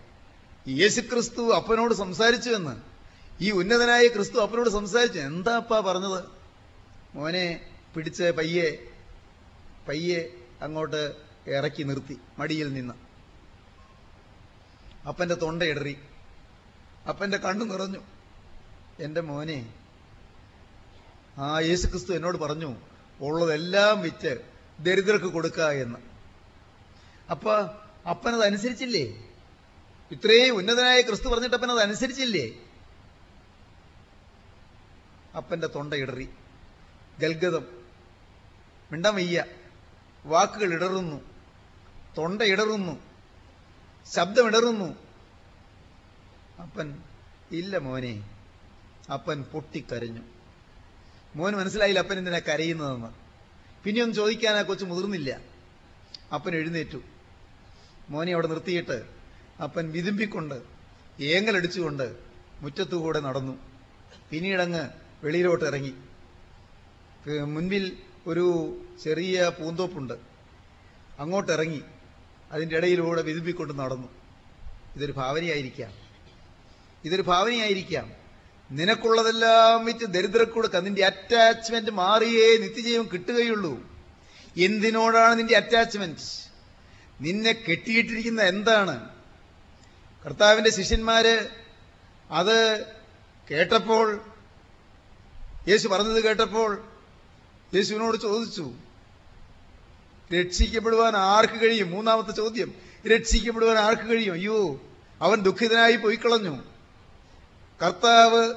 S1: യേശുക്രിസ്തു അപ്പനോട് സംസാരിച്ചു എന്ന് ഈ ഉന്നതനായ ക്രിസ്തു അപ്പനോട് സംസാരിച്ചു. എന്താ അപ്പ പറഞ്ഞത്? മോനെ പിടിച്ച് പയ്യെ പയ്യെ അങ്ങോട്ട് ഇറക്കി നിർത്തി മടിയിൽ നിന്ന്. അപ്പന്റെ തൊണ്ട ഇടറി. അപ്പന്റെ കണ്ണു നിറഞ്ഞു. എന്റെ മോനെ ആ യേശു ക്രിസ്തു എന്നോട് പറഞ്ഞു ഉള്ളതെല്ലാം വിറ്റ് ദരിദ്രർക്ക് കൊടുക്ക എന്ന്. അപ്പ അപ്പനത് അനുസരിച്ചില്ലേ ഇത്രയും ഉന്നതനായ ക്രിസ്തു പറഞ്ഞിട്ട് അപ്പനത് അനുസരിച്ചില്ലേ അപ്പന്റെ തൊണ്ട ഇടറി. ഗൽഗതം മിണ്ടാൻ വയ്യ. വാക്കുകൾ ഇടറുന്നു. തൊണ്ട ഇടറുന്നു. ശബ്ദമിടറുന്നു അപ്പൻ ഇല്ല മോനെ. അപ്പൻ പൊട്ടിക്കരഞ്ഞു. മോൻ മനസ്സിലായില്ല അപ്പൻ എന്തിനാ കരയുന്നതെന്ന്. പിന്നെയൊന്നും ചോദിക്കാൻ ആ കൊച്ചു മുതിർന്നില്ല. അപ്പൻ എഴുന്നേറ്റു. മോനെ അവിടെ നിർത്തിയിട്ട് അപ്പൻ വിതുമ്പിക്കൊണ്ട് ഏങ്ങലടിച്ചുകൊണ്ട് മുറ്റത്തുകൂടെ നടന്നു. പിന്നീടങ്ങ് വെളിയിലോട്ട് ഇറങ്ങി. മുൻപിൽ ഒരു ചെറിയ പൂന്തോപ്പുണ്ട്. അങ്ങോട്ട് ഇറങ്ങി അതിന്റെ ഇടയിലൂടെ വിതുമ്പിക്കൊണ്ട് നടന്നു. ഇതൊരു ഭാവനയായിരിക്കാം. ഇതൊരു ഭാവനയായിരിക്കാം. നിനക്കുള്ളതെല്ലാം വിറ്റ് ദരിദ്രക്കൊടുക്ക നിന്റെ അറ്റാച്ച്മെന്റ് മാറിയേ നിത്യജീവൻ കിട്ടുകയുള്ളൂ. എന്തിനോടാണ് നിന്റെ അറ്റാച്ച്മെന്റ് നിന്നെ കെട്ടിയിട്ടിരിക്കുന്ന എന്താണ്? കർത്താവിന്റെ ശിഷ്യന്മാര് അത് കേട്ടപ്പോൾ യേശു പറഞ്ഞത് കേട്ടപ്പോൾ യേശുവിനോട് ചോദിച്ചു രക്ഷിക്കപ്പെടുവാൻ ആർക്ക് കഴിയും? മൂന്നാമത്തെ ചോദ്യം രക്ഷിക്കപ്പെടുവാൻ ആർക്ക് കഴിയും? അയ്യോ അവൻ ദുഃഖിതനായി പോയി കളഞ്ഞു കർത്താവ്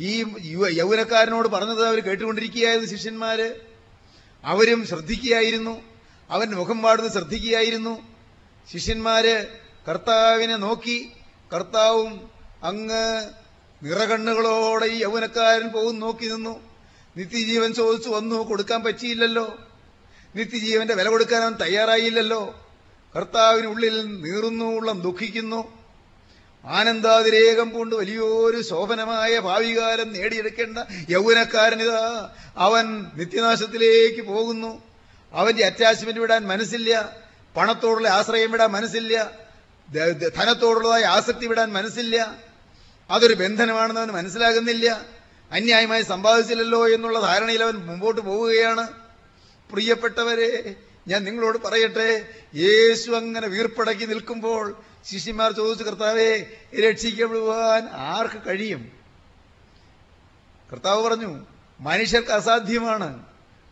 S1: ഈ യുവ- യൗവനക്കാരനോട് പറഞ്ഞത് അവർ കേട്ടുകൊണ്ടിരിക്കുകയായിരുന്നു ശിഷ്യന്മാര്. അവരും ശ്രദ്ധിക്കുകയായിരുന്നു. അവൻ മുഖം പാടുന്നത് ശ്രദ്ധിക്കുകയായിരുന്നു. ശിഷ്യന്മാര് കർത്താവിനെ നോക്കി കർത്താവും അങ്ങ് നിറകണ്ണുകളോടെ ഈ യൗവനക്കാരൻ പോകും നോക്കി നിന്നു. നിത്യജീവൻ ചോദിച്ചു വന്നു കൊടുക്കാൻ പറ്റിയില്ലല്ലോ. നിത്യജീവന്റെ വില കൊടുക്കാൻ അവൻ തയ്യാറായില്ലല്ലോ. കർത്താവിനുള്ളിൽ നീറുന്നു ഉള്ളം ദുഃഖിക്കുന്നു. ആനന്ദാതിരേകം കൊണ്ട് വലിയൊരു ശോഭനമായ ഭാവികാലം നേടിയെടുക്കേണ്ട യൗവനക്കാരനിതാ അവൻ നിത്യനാശത്തിലേക്ക് പോകുന്നു. അവന്റെ അറ്റാച്ച്മെന്റ് വിടാൻ മനസ്സില്ല. പണത്തോടുള്ള ആശ്രയം വിടാൻ മനസ്സില്ല. ധനത്തോടുള്ളതായ ആസക്തി വിടാൻ മനസ്സില്ല. അതൊരു ബന്ധനമാണെന്ന് അവന് മനസ്സിലാകുന്നില്ല. അന്യായമായി സമ്പാദിച്ചില്ലല്ലോ എന്നുള്ള ധാരണയിൽ അവൻ മുമ്പോട്ട് പോവുകയാണ്. പ്രിയപ്പെട്ടവരെ ഞാൻ നിങ്ങളോട് പറയട്ടെ യേശു അങ്ങനെ വീർപ്പടക്കി നിൽക്കുമ്പോൾ ശിഷ്യന്മാർ ചോദിച്ചു കർത്താവെ രക്ഷിക്കപ്പെടുവാൻ ആർക്ക് കഴിയും? കർത്താവ് പറഞ്ഞു മനുഷ്യർക്ക് അസാധ്യമാണ്.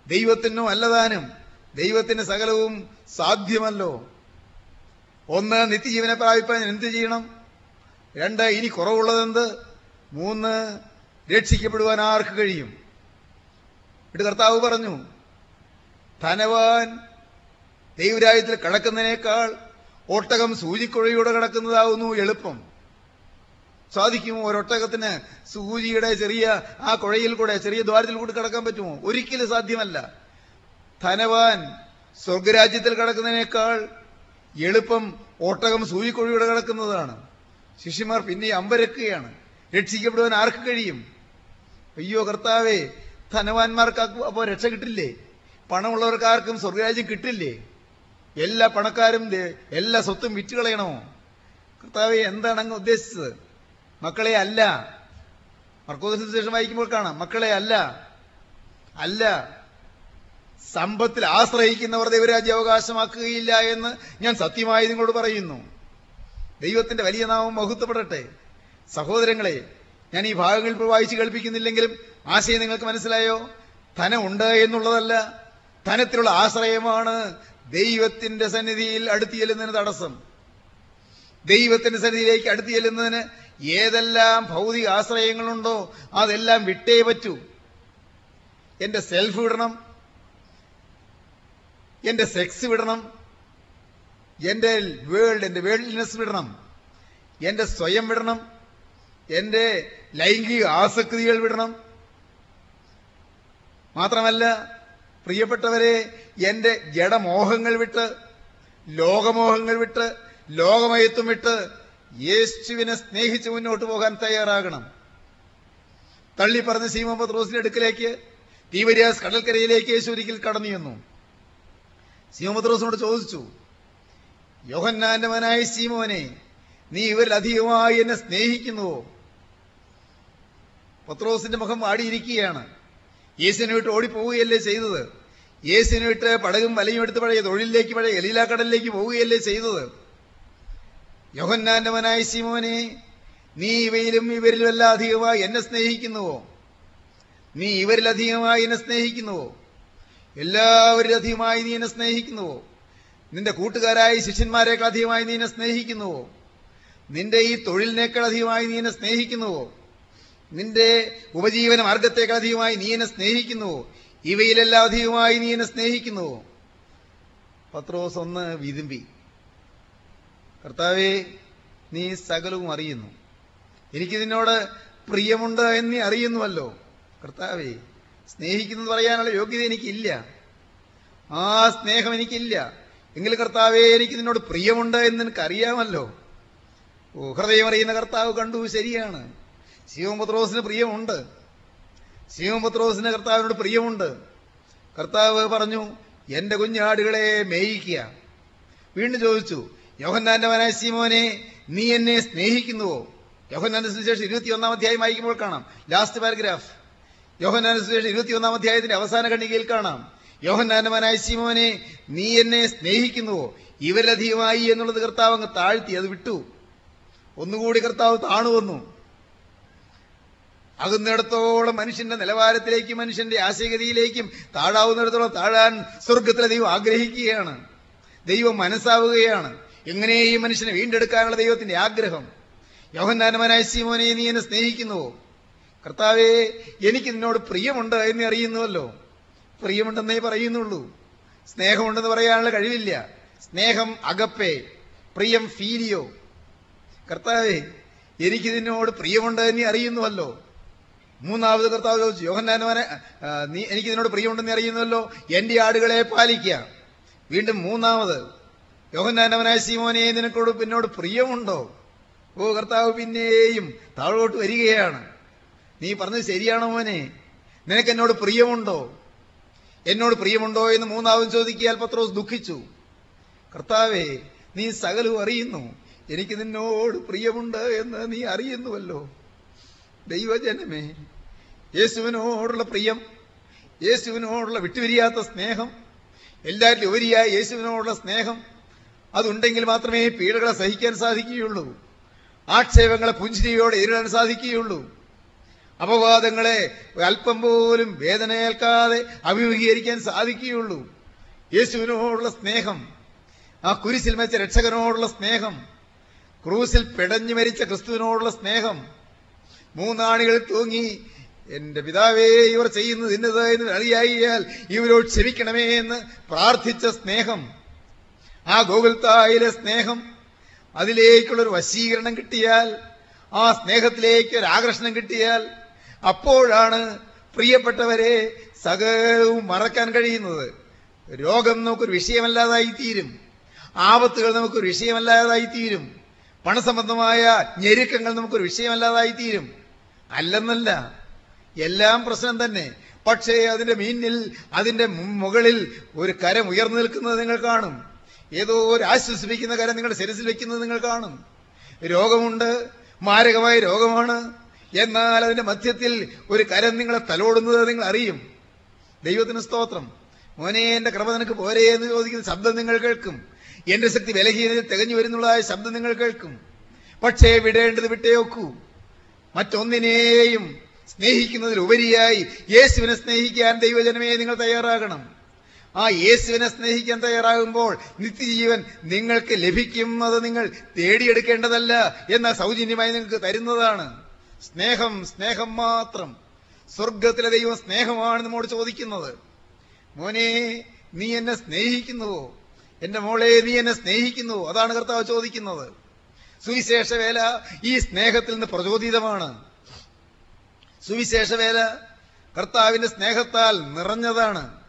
S1: ദൈവത്തിനോ അല്ലതാനും. ദൈവത്തിന് സകലവും സാധ്യമല്ലോ. ഒന്ന് നിത്യജീവനെ പ്രാപിപ്പാൻ എന്ത് ചെയ്യണം? രണ്ട് ഇനി കുറവുള്ളതെന്ത്? മൂന്ന് രക്ഷിക്കപ്പെടുവാൻ ആർക്ക് കഴിയും? എന്നിട്ട് കർത്താവ് പറഞ്ഞു ധനവാൻ ദൈവരാജ്യത്തിൽ കടക്കുന്നതിനേക്കാൾ ഒട്ടകം സൂചിക്കുഴയുടെ കിടക്കുന്നതാവുന്നു എളുപ്പം. സാധിക്കുമോ? ഒരൊട്ടകത്തിന് സൂചിയുടെ ചെറിയ ആ കുഴയിൽ കൂടെ ചെറിയ ദ്വാരത്തിൽ കൂടി കിടക്കാൻ പറ്റുമോ? ഒരിക്കലും സാധ്യമല്ല. ധനവാൻ സ്വർഗരാജ്യത്തിൽ കിടക്കുന്നതിനേക്കാൾ എളുപ്പം ഒട്ടകം സൂചിക്കുഴയുടെ കിടക്കുന്നതാണ്. ശിഷ്യന്മാർ പിന്നെ അമ്പരക്കുകയാണ്. രക്ഷിക്കപ്പെടുവാൻ ആർക്ക് കഴിയും? അയ്യോ കർത്താവേ ധനവാന്മാർക്ക് അപ്പോ രക്ഷ കിട്ടില്ലേ? പണമുള്ളവർക്ക് ആർക്കും സ്വർഗരാജ്യം കിട്ടില്ലേ? എല്ലാ പണക്കാരും എല്ലാ സ്വത്തും വിറ്റുകളയണമോ കർത്താവെ എന്താണ് അങ്ങ് ഉദ്ദേശിച്ചത്? മക്കളെ അല്ല. മർക്കോസിന് ശേഷം വായിക്കുമ്പോൾ കാണാം. മക്കളെ അല്ല. അല്ല. സമ്പത്തിൽ ആശ്രയിക്കുന്നവർ ദൈവരാജ്യം അവകാശമാക്കുകയില്ല എന്ന് ഞാൻ സത്യമായി നിങ്ങളോട് പറയുന്നു. ദൈവത്തിന്റെ വലിയ നാമം മഹത്വപ്പെടട്ടെ. സഹോദരങ്ങളെ ഞാൻ ഈ ഭാഗങ്ങൾ ഇപ്പോൾ വായിച്ച് കേൾപ്പിക്കുന്നില്ലെങ്കിലും ആശയം നിങ്ങൾക്ക് മനസ്സിലായോ? ധനമുണ്ട് എന്നുള്ളതല്ല. ധനത്തിലുള്ള ആശ്രയമാണ് ദൈവത്തിന്റെ സന്നിധിയിൽ അടുത്ത് ചെല്ലുന്നതിന് തടസ്സം. ദൈവത്തിന്റെ സന്നിധിയിലേക്ക് അടുത്ത് ചെല്ലുന്നതിന് ഏതെല്ലാം ഭൗതിക ആശ്രയങ്ങളുണ്ടോ അതെല്ലാം വിട്ടേ പറ്റൂ. എന്റെ സെൽഫ് വിടണം. എന്റെ സെക്സ് വിടണം. എന്റെ വേൾഡ് എന്റെ വേൾഡ്നെസ് വിടണം. എന്റെ സ്വയം വിടണം. എന്റെ ലൈംഗിക ആസക്തികൾ വിടണം. മാത്രമല്ല പ്രിയപ്പെട്ടവരെ എന്റെ ജഡമോഹങ്ങൾ വിട്ട് ലോകമോഹങ്ങൾ വിട്ട് ലോകമയത്വം വിട്ട് യേശുവിനെ സ്നേഹിച്ച് മുന്നോട്ട് പോകാൻ തയ്യാറാകണം. തള്ളി പറഞ്ഞ സീമ പത്രോസിന്റെ അടുക്കിലേക്ക് തീവരിയാസ് കടൽക്കരയിലേക്ക് യേശു ഒരിക്കൽ കടന്നു ചെന്നു. സീമപത്രോസിനോട് ചോദിച്ചു യോഹന്നാന്റെ മനായ സീമോനെ നീ ഇവരിൽ അധികമായി എന്നെ സ്നേഹിക്കുന്നുവോ? പത്രോസിന്റെ മുഖം വാടിയിരിക്കുകയാണ്. യേശുവിനെ വിട്ട് ഓടിപ്പോവുകയല്ലേ ചെയ്തത്? യേശുവിനെ വിട്ട് പടകും വലയും എടുത്ത് പഴയ തൊഴിലിലേക്ക് പഴയ എലീലാക്കടലിലേക്ക് പോവുകയല്ലേ ചെയ്തത്? യോഹന്നാന്റെ മനായ സീമോനെ നീ ഇവയിലും ഇവരിലും എല്ലാം അധികമായി എന്നെ സ്നേഹിക്കുന്നുവോ? നീ ഇവരിലധികമായി എന്നെ സ്നേഹിക്കുന്നുവോ? എല്ലാവരിലധികമായി നീ എന്നെ സ്നേഹിക്കുന്നുവോ? നിന്റെ കൂട്ടുകാരായ ശിഷ്യന്മാരെക്കാൾ അധികമായി നീ എന്നെ സ്നേഹിക്കുന്നുവോ? നിന്റെ ഈ തൊഴിലിനേക്കാൾ അധികമായി നീ എന്നെ സ്നേഹിക്കുന്നുവോ? നിന്റെ ഉപജീവന മാർഗത്തേക്കാൾ അധികമായി നീ എന്നെ സ്നേഹിക്കുന്നുവോ? ഇവയിലെല്ലാം അധികമായി നീ എന്നെ സ്നേഹിക്കുന്നുവോ? പത്രോസ് ഒന്ന് വിതുമ്പി. കർത്താവേ നീ സകലവും അറിയുന്നു. എനിക്ക് നിന്നോട് പ്രിയമുണ്ട് എന്ന് അറിയുന്നുവല്ലോ. കർത്താവേ സ്നേഹിക്കുന്നത് പറയാനുള്ള യോഗ്യത എനിക്കില്ല. ആ സ്നേഹം എനിക്കില്ല. എങ്കിലും കർത്താവേ എനിക്ക് നിന്നോട് പ്രിയമുണ്ട് എന്ന് നിനക്ക് അറിയാമല്ലോ ഓ ഹൃദയം അറിയുന്ന കർത്താവ് കണ്ടു ശരിയാണ്. ശിവം പത്രോസിന് പ്രിയമുണ്ട്. ശിവം പത്രോസിന് കർത്താവിനോട് പ്രിയമുണ്ട്. കർത്താവ് പറഞ്ഞു എന്റെ കുഞ്ഞാടുകളെ മേയിക്കുക. വീണ്ടും ചോദിച്ചു യോഹന്നാന്റെ മനായ സീമോനെ നീ എന്നെ സ്നേഹിക്കുന്നുവോ? യോഹന്നാന്റെ സുവിശേഷം ഇരുപത്തിയൊന്നാം അധ്യായം വായിക്കുമ്പോൾ കാണാം. ലാസ്റ്റ് പാരഗ്രാഫ് യോഹന്നാന്റെ സുവിശേഷം ഇരുപത്തിയൊന്നാം അധ്യായത്തിന്റെ അവസാന ഖണ്ഡികയിൽ കാണാം. യോഹന്നാന്റെ മനായ സീമോനെ നീ എന്നെ സ്നേഹിക്കുന്നുവോ? ഇവരധികമായി എന്നുള്ളത് കർത്താവ് അങ്ങ് താഴ്ത്തി അത് വിട്ടു. ഒന്നുകൂടി കർത്താവ് താണു വന്നു. അകുന്നിടത്തോളം മനുഷ്യന്റെ നിലവാരത്തിലേക്കും മനുഷ്യന്റെ ആശയഗതിയിലേക്കും താഴാവുന്നിടത്തോളം താഴാൻ സ്വർഗത്തിലെ ദൈവം ആഗ്രഹിക്കുകയാണ്. ദൈവം മനസ്സാവുകയാണ്. എങ്ങനെ ഈ മനുഷ്യനെ വീണ്ടെടുക്കാനുള്ള ദൈവത്തിന്റെ ആഗ്രഹം. യോഹന്നാനമനായ സീമോനെ നീ എന്നെ സ്നേഹിക്കുന്നുവോ? കർത്താവേ എനിക്ക് നിന്നോട് പ്രിയമുണ്ട് എന്ന് അറിയുന്നുവല്ലോ. പ്രിയമുണ്ടെന്നേ പറയുന്നുള്ളൂ. സ്നേഹമുണ്ടെന്ന് പറയാനുള്ള കഴിവില്ല. സ്നേഹം അകപ്പേ പ്രിയം ഫീലിയോ. കർത്താവേ എനിക്ക് നിന്നോട് പ്രിയമുണ്ട് നീ അറിയുന്നുവല്ലോ. മൂന്നാമത് കർത്താവ് ചോദിച്ചു യോഹന്നാനവനെ നീ എനിക്ക് നിന്നോട് പ്രിയമുണ്ടെന്ന് അറിയുന്നുവല്ലോ? എന്റെ ആടുകളെ പാലിക്കുക വീണ്ടും മൂന്നാമത് യോഹന്നാനവനായ സീമോനെ നിനക്കോട് പിന്നോട് പ്രിയമുണ്ടോ? ഓ കർത്താവ് പിന്നെയും താഴോട്ട് വരികയാണ്. നീ പറഞ്ഞത് ശരിയാണോ മോനെ? നിനക്ക് എന്നോട് പ്രിയമുണ്ടോ? എന്നോട് പ്രിയമുണ്ടോ എന്ന് മൂന്നാമതും ചോദിക്കിയാൽ പത്രോസ് ദുഃഖിച്ചു. കർത്താവേ നീ സകലവും അറിയുന്നു. എനിക്ക് നിന്നോട് പ്രിയമുണ്ട് എന്ന് നീ അറിയുന്നുവല്ലോ. ദൈവജനമേ യേശുവിനോടുള്ള പ്രിയം യേശുവിനോടുള്ള വിട്ടുപിരിയാത്ത സ്നേഹം എല്ലാറ്റിലും ഉപരിയായ യേശുവിനോടുള്ള സ്നേഹം അതുണ്ടെങ്കിൽ മാത്രമേ പീഡകളെ സഹിക്കാൻ സാധിക്കുകയുള്ളൂ. ആക്ഷേപങ്ങളെ പുഞ്ചിരിയോടെ എതിരിടാൻ സാധിക്കുകയുള്ളൂ. അപവാദങ്ങളെ അല്പം പോലും വേദനയേൽക്കാതെ അഭിമുഖീകരിക്കാൻ സാധിക്കുകയുള്ളൂ. യേശുവിനോടുള്ള സ്നേഹം ആ കുരിശിൽ മരിച്ച രക്ഷകനോടുള്ള സ്നേഹം ക്രൂസിൽ പിടഞ്ഞു മരിച്ച ക്രിസ്തുവിനോടുള്ള സ്നേഹം മൂന്നാണികളിൽ തൂങ്ങി എന്റെ പിതാവേ ഇവർ ചെയ്യുന്നത് ഇന്നത് എന്ന് അറിയായിയാൽ ഇവരോട് ക്ഷമിക്കണമേ എന്ന് പ്രാർത്ഥിച്ച സ്നേഹം ആ ഗോകുൽത്തായിലെ സ്നേഹം അതിലേക്കുള്ളൊരു വശീകരണം കിട്ടിയാൽ ആ സ്നേഹത്തിലേക്ക് ഒരു ആകർഷണം കിട്ടിയാൽ അപ്പോഴാണ് പ്രിയപ്പെട്ടവരെ സകലവും മറക്കാൻ കഴിയുന്നത്. രോഗം നമുക്കൊരു വിഷയമല്ലാതായി തീരും. ആപത്തുകൾ നമുക്കൊരു വിഷയമല്ലാതായി തീരും. പണസംബന്ധമായ ഞെരുക്കങ്ങൾ നമുക്കൊരു വിഷയമല്ലാതായി തീരും. അല്ലെന്നല്ല എല്ലാം പ്രശ്നം തന്നെ. പക്ഷേ അതിന്റെ മീനിൽ അതിന്റെ മുകളിൽ ഒരു കരം ഉയർന്നു നിൽക്കുന്നത് നിങ്ങൾ കാണും. ഏതോ ഒരു ആശ്വസിപ്പിക്കുന്ന കരം നിങ്ങളുടെ ശിരസിൽ വെക്കുന്നത് നിങ്ങൾ കാണും. രോഗമുണ്ട്. മാരകമായ രോഗമാണ്. എന്നാൽ അതിന്റെ മധ്യത്തിൽ ഒരു കരം നിങ്ങളെ തലോടുന്നത് നിങ്ങൾ അറിയും. ദൈവത്തിന് സ്തോത്രം. മോനെ എന്റെ ക്രമ നിനക്ക് പോരേ എന്ന് ചോദിക്കുന്ന ശബ്ദം നിങ്ങൾ കേൾക്കും. എന്റെ ശക്തി ബലഹീനതയിൽ തികഞ്ഞു വരുന്നുള്ളതായ ശബ്ദം നിങ്ങൾ കേൾക്കും. പക്ഷേ വിടേണ്ടത് വിട്ടേക്കൂ മറ്റൊന്നിനെയും സ്നേഹിക്കുന്നതിൽ ഉപരിയായി യേശുവിനെ സ്നേഹിക്കാൻ ദൈവജനമേ നിങ്ങൾ തയ്യാറാകണം. ആ യേശുവിനെ സ്നേഹിക്കാൻ തയ്യാറാകുമ്പോൾ നിത്യജീവൻ നിങ്ങൾക്ക് ലഭിക്കുന്നത് നിങ്ങൾ തേടിയെടുക്കേണ്ടതല്ല എന്ന സൗജന്യമായി നിങ്ങൾക്ക് തരുന്നതാണ്. സ്നേഹം സ്നേഹം മാത്രം. സ്വർഗത്തിലെ ദൈവം സ്നേഹമാണ് നമ്മോട് ചോദിക്കുന്നത്. മോനെ നീ എന്നെ സ്നേഹിക്കുന്നുവോ? എന്റെ മോളെ നീ എന്നെ സ്നേഹിക്കുന്നുവോ? അതാണ് കർത്താവ് ചോദിക്കുന്നത്. സുവിശേഷ വേല ഈ സ്നേഹത്തിൽ നിന്ന് പ്രചോദിതമാണ്. സുവിശേഷ വേല കർത്താവിന്റെ സ്നേഹത്താൽ നിറഞ്ഞതാണ്.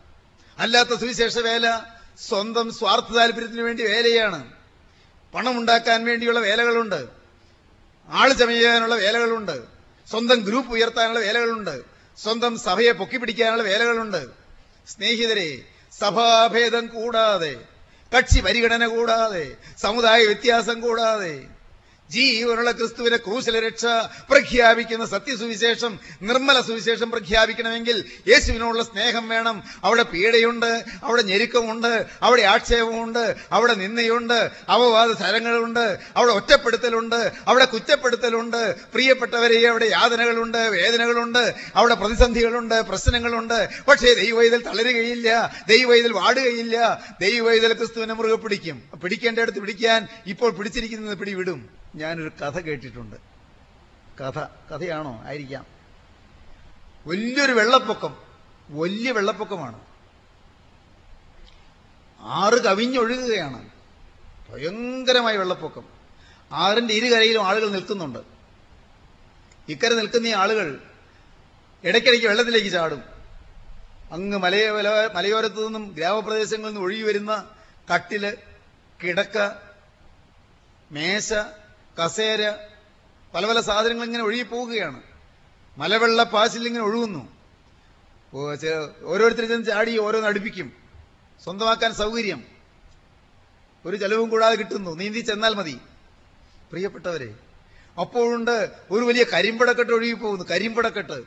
S1: അല്ലാത്ത സുവിശേഷ വേല സ്വന്തം സ്വാർത്ഥ താല്പര്യത്തിന് വേണ്ടി വേലയാണ്. പണമുണ്ടാക്കാൻ വേണ്ടിയുള്ള വേലകളുണ്ട്. ആൾ ചമയാനുള്ള വേലകളുണ്ട്. സ്വന്തം ഗ്രൂപ്പ് ഉയർത്താനുള്ള വേലകളുണ്ട്. സ്വന്തം സഭയെ പൊക്കിപ്പിടിക്കാനുള്ള വേലകളുണ്ട്. സ്നേഹിതരെ സഭാഭേദം കൂടാതെ കക്ഷി പരിഗണന കൂടാതെ സമുദായ വ്യത്യാസം കൂടാതെ ജീവനുള്ള ക്രിസ്തുവിനെ ക്രൂശല രക്ഷ പ്രഖ്യാപിക്കുന്ന സത്യസുവിശേഷം നിർമ്മല സുവിശേഷം പ്രഖ്യാപിക്കണമെങ്കിൽ യേശുവിനോടുള്ള സ്നേഹം വേണം. അവിടെ പീഡയുണ്ട് അവിടെ ഞെരുക്കമുണ്ട് അവിടെ ആക്ഷേപമുണ്ട് അവിടെ നിന്നയുണ്ട് അവവാദ സ്ഥലങ്ങളുണ്ട് അവിടെ ഒറ്റപ്പെടുത്തലുണ്ട് അവിടെ കുറ്റപ്പെടുത്തലുണ്ട്. പ്രിയപ്പെട്ടവരെ അവിടെ യാതനകളുണ്ട് വേദനകളുണ്ട് അവിടെ പ്രതിസന്ധികളുണ്ട് പ്രശ്നങ്ങളുണ്ട്. പക്ഷേ ദൈവവൈതൽ തളരുകയില്ല ദൈവവൈതൽ വാടുകയില്ല. ദൈവവൈതൽ ക്രിസ്തുവിനെ മുറുകെ പിടിക്കും. പിടിക്കേണ്ടടുത്ത് പിടിക്കാൻ ഇപ്പോൾ പിടിച്ചിരിക്കുന്നത് പിടിവിടും. ഞാനൊരു കഥ കേട്ടിട്ടുണ്ട്. കഥ കഥയാണോ? ആയിരിക്കാം. വലിയൊരു വെള്ളപ്പൊക്കം വലിയ വെള്ളപ്പൊക്കമാണ്. ആറ് കവിഞ്ഞൊഴുകുകയാണ്. ഭയങ്കരമായ വെള്ളപ്പൊക്കം. ആറിന്റെ ഇരുകരയിലും ആളുകൾ നിൽക്കുന്നുണ്ട്. ഇക്കരെ നിൽക്കുന്ന ആളുകൾ ഇടയ്ക്കിടയ്ക്ക് വെള്ളത്തിലേക്ക് ചാടും. അങ്ങ് മലയ മല- മലയോരത്തു നിന്നും ഗ്രാമപ്രദേശങ്ങളിൽ നിന്ന് ഒഴുകി വരുന്ന കട്ടിൽ കിടക്ക മേശ കസേര പല പല സാധനങ്ങൾ ഇങ്ങനെ ഒഴുകി പോവുകയാണ്. മലവെള്ള പാച്ചിൽ ഇങ്ങനെ ഒഴുകുന്നു. ഓരോരുത്തർ ചെന്ന് ചാടി ഓരോന്ന് അടുപ്പിക്കും. സ്വന്തമാക്കാൻ സൗകര്യം. ഒരു ചെലവും കൂടാതെ കിട്ടുന്നു. നീന്തി ചെന്നാൽ മതി. പ്രിയപ്പെട്ടവരെ അപ്പോഴുണ്ട് ഒരു വലിയ കരിമ്പടക്കെട്ട് ഒഴുകി പോകുന്നു. കരിമ്പടക്കെട്ട്.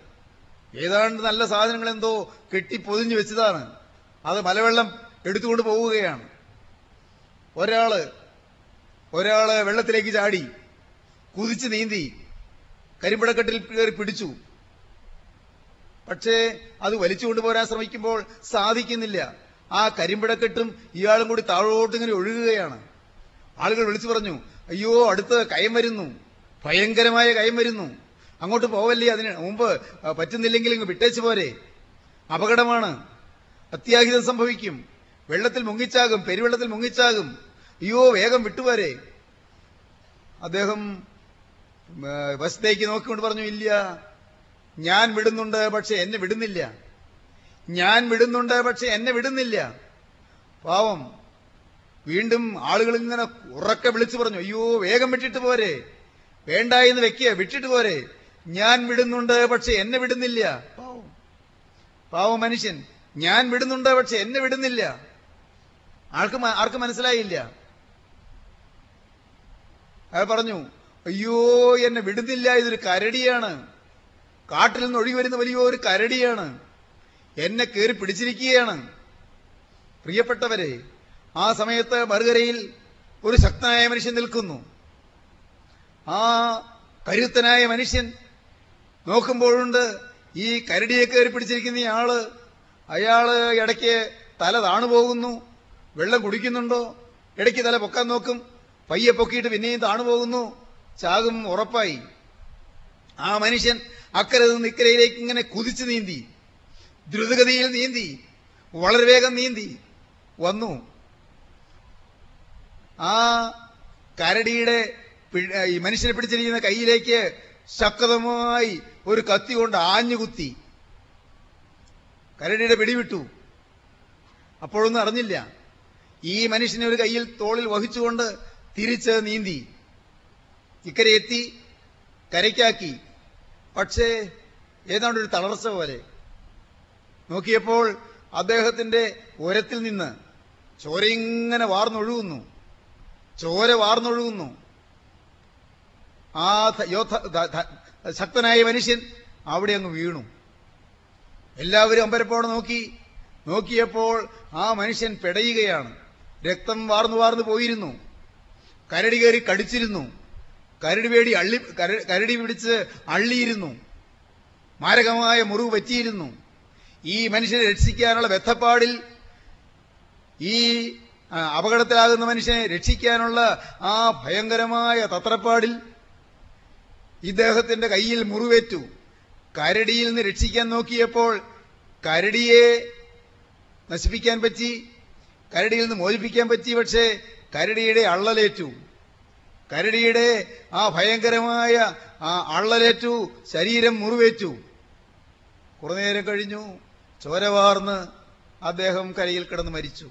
S1: ഏതാണ്ട് നല്ല സാധനങ്ങൾ എന്തോ കെട്ടി പൊതിഞ്ഞു വെച്ചതാണ്. അത് മലവെള്ളം എടുത്തുകൊണ്ട് പോവുകയാണ്. ഒരാൾ ഒരാൾ വെള്ളത്തിലേക്ക് ചാടി കുതിച്ച് നീന്തി കരിമ്പടക്കെട്ടിൽ കയറി പിടിച്ചു. പക്ഷേ അത് വലിച്ചുകൊണ്ട് പോരാൻ ശ്രമിക്കുമ്പോൾ സാധിക്കുന്നില്ല. ആ കരിമ്പടക്കെട്ടും ഇയാളും കൂടി താഴോട്ട് ഇങ്ങനെ ഒഴുകുകയാണ്. ആളുകൾ വിളിച്ചു പറഞ്ഞു അയ്യോ അടുത്ത് കയം വരുന്നു. ഭയങ്കരമായ കയം വരുന്നു. അങ്ങോട്ട് പോവല്ലേ? അതിന് മുമ്പ് പറ്റുന്നില്ലെങ്കിൽ ഇങ്ങ് വിട്ടേച്ചു പോരെ. അപകടമാണ്. അത്യാഹിതം സംഭവിക്കും. വെള്ളത്തിൽ മുങ്ങിച്ചാകും പെരുവെള്ളത്തിൽ മുങ്ങിച്ചാകും. അയ്യോ വേഗം വിട്ടുപോരെ. അദ്ദേഹം വശത്തേക്ക് നോക്കിക്കൊണ്ട് പറഞ്ഞു ഇല്ല ഞാൻ വിടുന്നുണ്ട് പക്ഷെ എന്നെ വിടുന്നില്ല. ഞാൻ വിടുന്നുണ്ട് പക്ഷെ എന്നെ വിടുന്നില്ല. പാവം വീണ്ടും ആളുകൾ ഇങ്ങനെ ഉറക്കെ വിളിച്ചു പറഞ്ഞു അയ്യോ വേഗം വിട്ടിട്ട് പോരെ. വേണ്ട എന്ന് വെക്കുക വിട്ടിട്ട് പോരെ. ഞാൻ വിടുന്നുണ്ട് പക്ഷെ എന്നെ വിടുന്നില്ല. പാവം. പാവം മനുഷ്യൻ ഞാൻ വിടുന്നുണ്ട് പക്ഷെ എന്നെ വിടുന്നില്ല. ആൾക്ക് ആർക്ക് മനസ്സിലായില്ല. അയാൾ പറഞ്ഞു അയ്യോ എന്നെ വിടുന്നില്ല ഇതൊരു കരടിയാണ്. കാട്ടിൽ നിന്ന് ഒഴുകി വരുന്ന വലിയൊരു കരടിയാണ്. എന്നെ കയറി പിടിച്ചിരിക്കുകയാണ്. പ്രിയപ്പെട്ടവരെ ആ സമയത്ത് മറുകരയിൽ ഒരു ശക്തനായ മനുഷ്യൻ നിൽക്കുന്നു. ആ കരുത്തനായ മനുഷ്യൻ നോക്കുമ്പോഴുണ്ട് ഈ കരടിയെ കയറി പിടിച്ചിരിക്കുന്ന ആൾ അയാൾ ഇടയ്ക്ക് തല താണുപോകുന്നു വെള്ളം കുടിക്കുന്നുണ്ടോ? ഇടയ്ക്ക് തല പൊക്കാൻ നോക്കും. പയ്യെ പൊക്കിയിട്ട് പിന്നെയും താണു പോകുന്നു. ചാകും ഉറപ്പായി. ആ മനുഷ്യൻ അക്കരെ നിന്ന് ഇക്കരയിലേക്ക് ഇങ്ങനെ കുതിച്ചു നീന്തി. ദ്രുതഗതിയിൽ നീന്തി. വളരെ വേഗം നീന്തി. വന്നു. ആ കരടിയുടെ ഈ മനുഷ്യനെ പിടിച്ചിരിക്കുന്ന കയ്യിലേക്ക് ശക്തമായി ഒരു കത്തി കൊണ്ട് ആഞ്ഞുകുത്തി. കരടിയുടെ പിടിവിട്ടു. അപ്പോഴൊന്നും അറിഞ്ഞില്ല. ഈ മനുഷ്യനെ ഒരു കയ്യിൽ തോളിൽ വഹിച്ചുകൊണ്ട് തിരിച്ച് നീന്തി. ഇക്കരെ എത്തി കരയ്ക്കാക്കി. പക്ഷേ ഏതാണ്ട് ഒരു തളർച്ച പോലെ. നോക്കിയപ്പോൾ അദ്ദേഹത്തിന്റെ ഉരത്തിൽ നിന്ന് ചോര ഇങ്ങനെ വാർന്നൊഴുകുന്നു. ചോര വാർന്നൊഴുകുന്നു. ആ യോധ ശക്തനായ മനുഷ്യൻ അവിടെ അങ്ങ് വീണു. എല്ലാവരും അമ്പരപ്പോടെ നോക്കി. നോക്കിയപ്പോൾ ആ മനുഷ്യൻ പെടയുകയാണ്. രക്തം വാർന്നു വാർന്നു പോയിരുന്നു. കരടി കയറി കടിച്ചിരുന്നു. കരടി പേടി അള്ളി കരടി പിടിച്ച് അള്ളിയിരുന്നു. മാരകമായ മുറിവ് പറ്റിയിരുന്നു. ഈ മനുഷ്യനെ രക്ഷിക്കാനുള്ള വെത്തപ്പാടിൽ ഈ അപകടത്തിലാകുന്ന മനുഷ്യനെ രക്ഷിക്കാനുള്ള ആ ഭയങ്കരമായ തത്രപ്പാടിൽ ഇദ്ദേഹത്തിന്റെ കയ്യിൽ മുറിവേറ്റു. കരടിയിൽ നിന്ന് രക്ഷിക്കാൻ നോക്കിയപ്പോൾ കരടിയെ നശിപ്പിക്കാൻ പറ്റി കരടിയിൽ നിന്ന് മോചിപ്പിക്കാൻ പറ്റി. പക്ഷേ കരടിയുടെ അള്ളലേറ്റു. കരടിയുടെ ആ ഭയങ്കരമായ ആ അള്ളലേറ്റു ശരീരം മുറിവേറ്റു. കുറനേരം കഴിഞ്ഞു. ചോരവാർന്ന് അദ്ദേഹം കരയിൽ കിടന്ന് മരിച്ചു.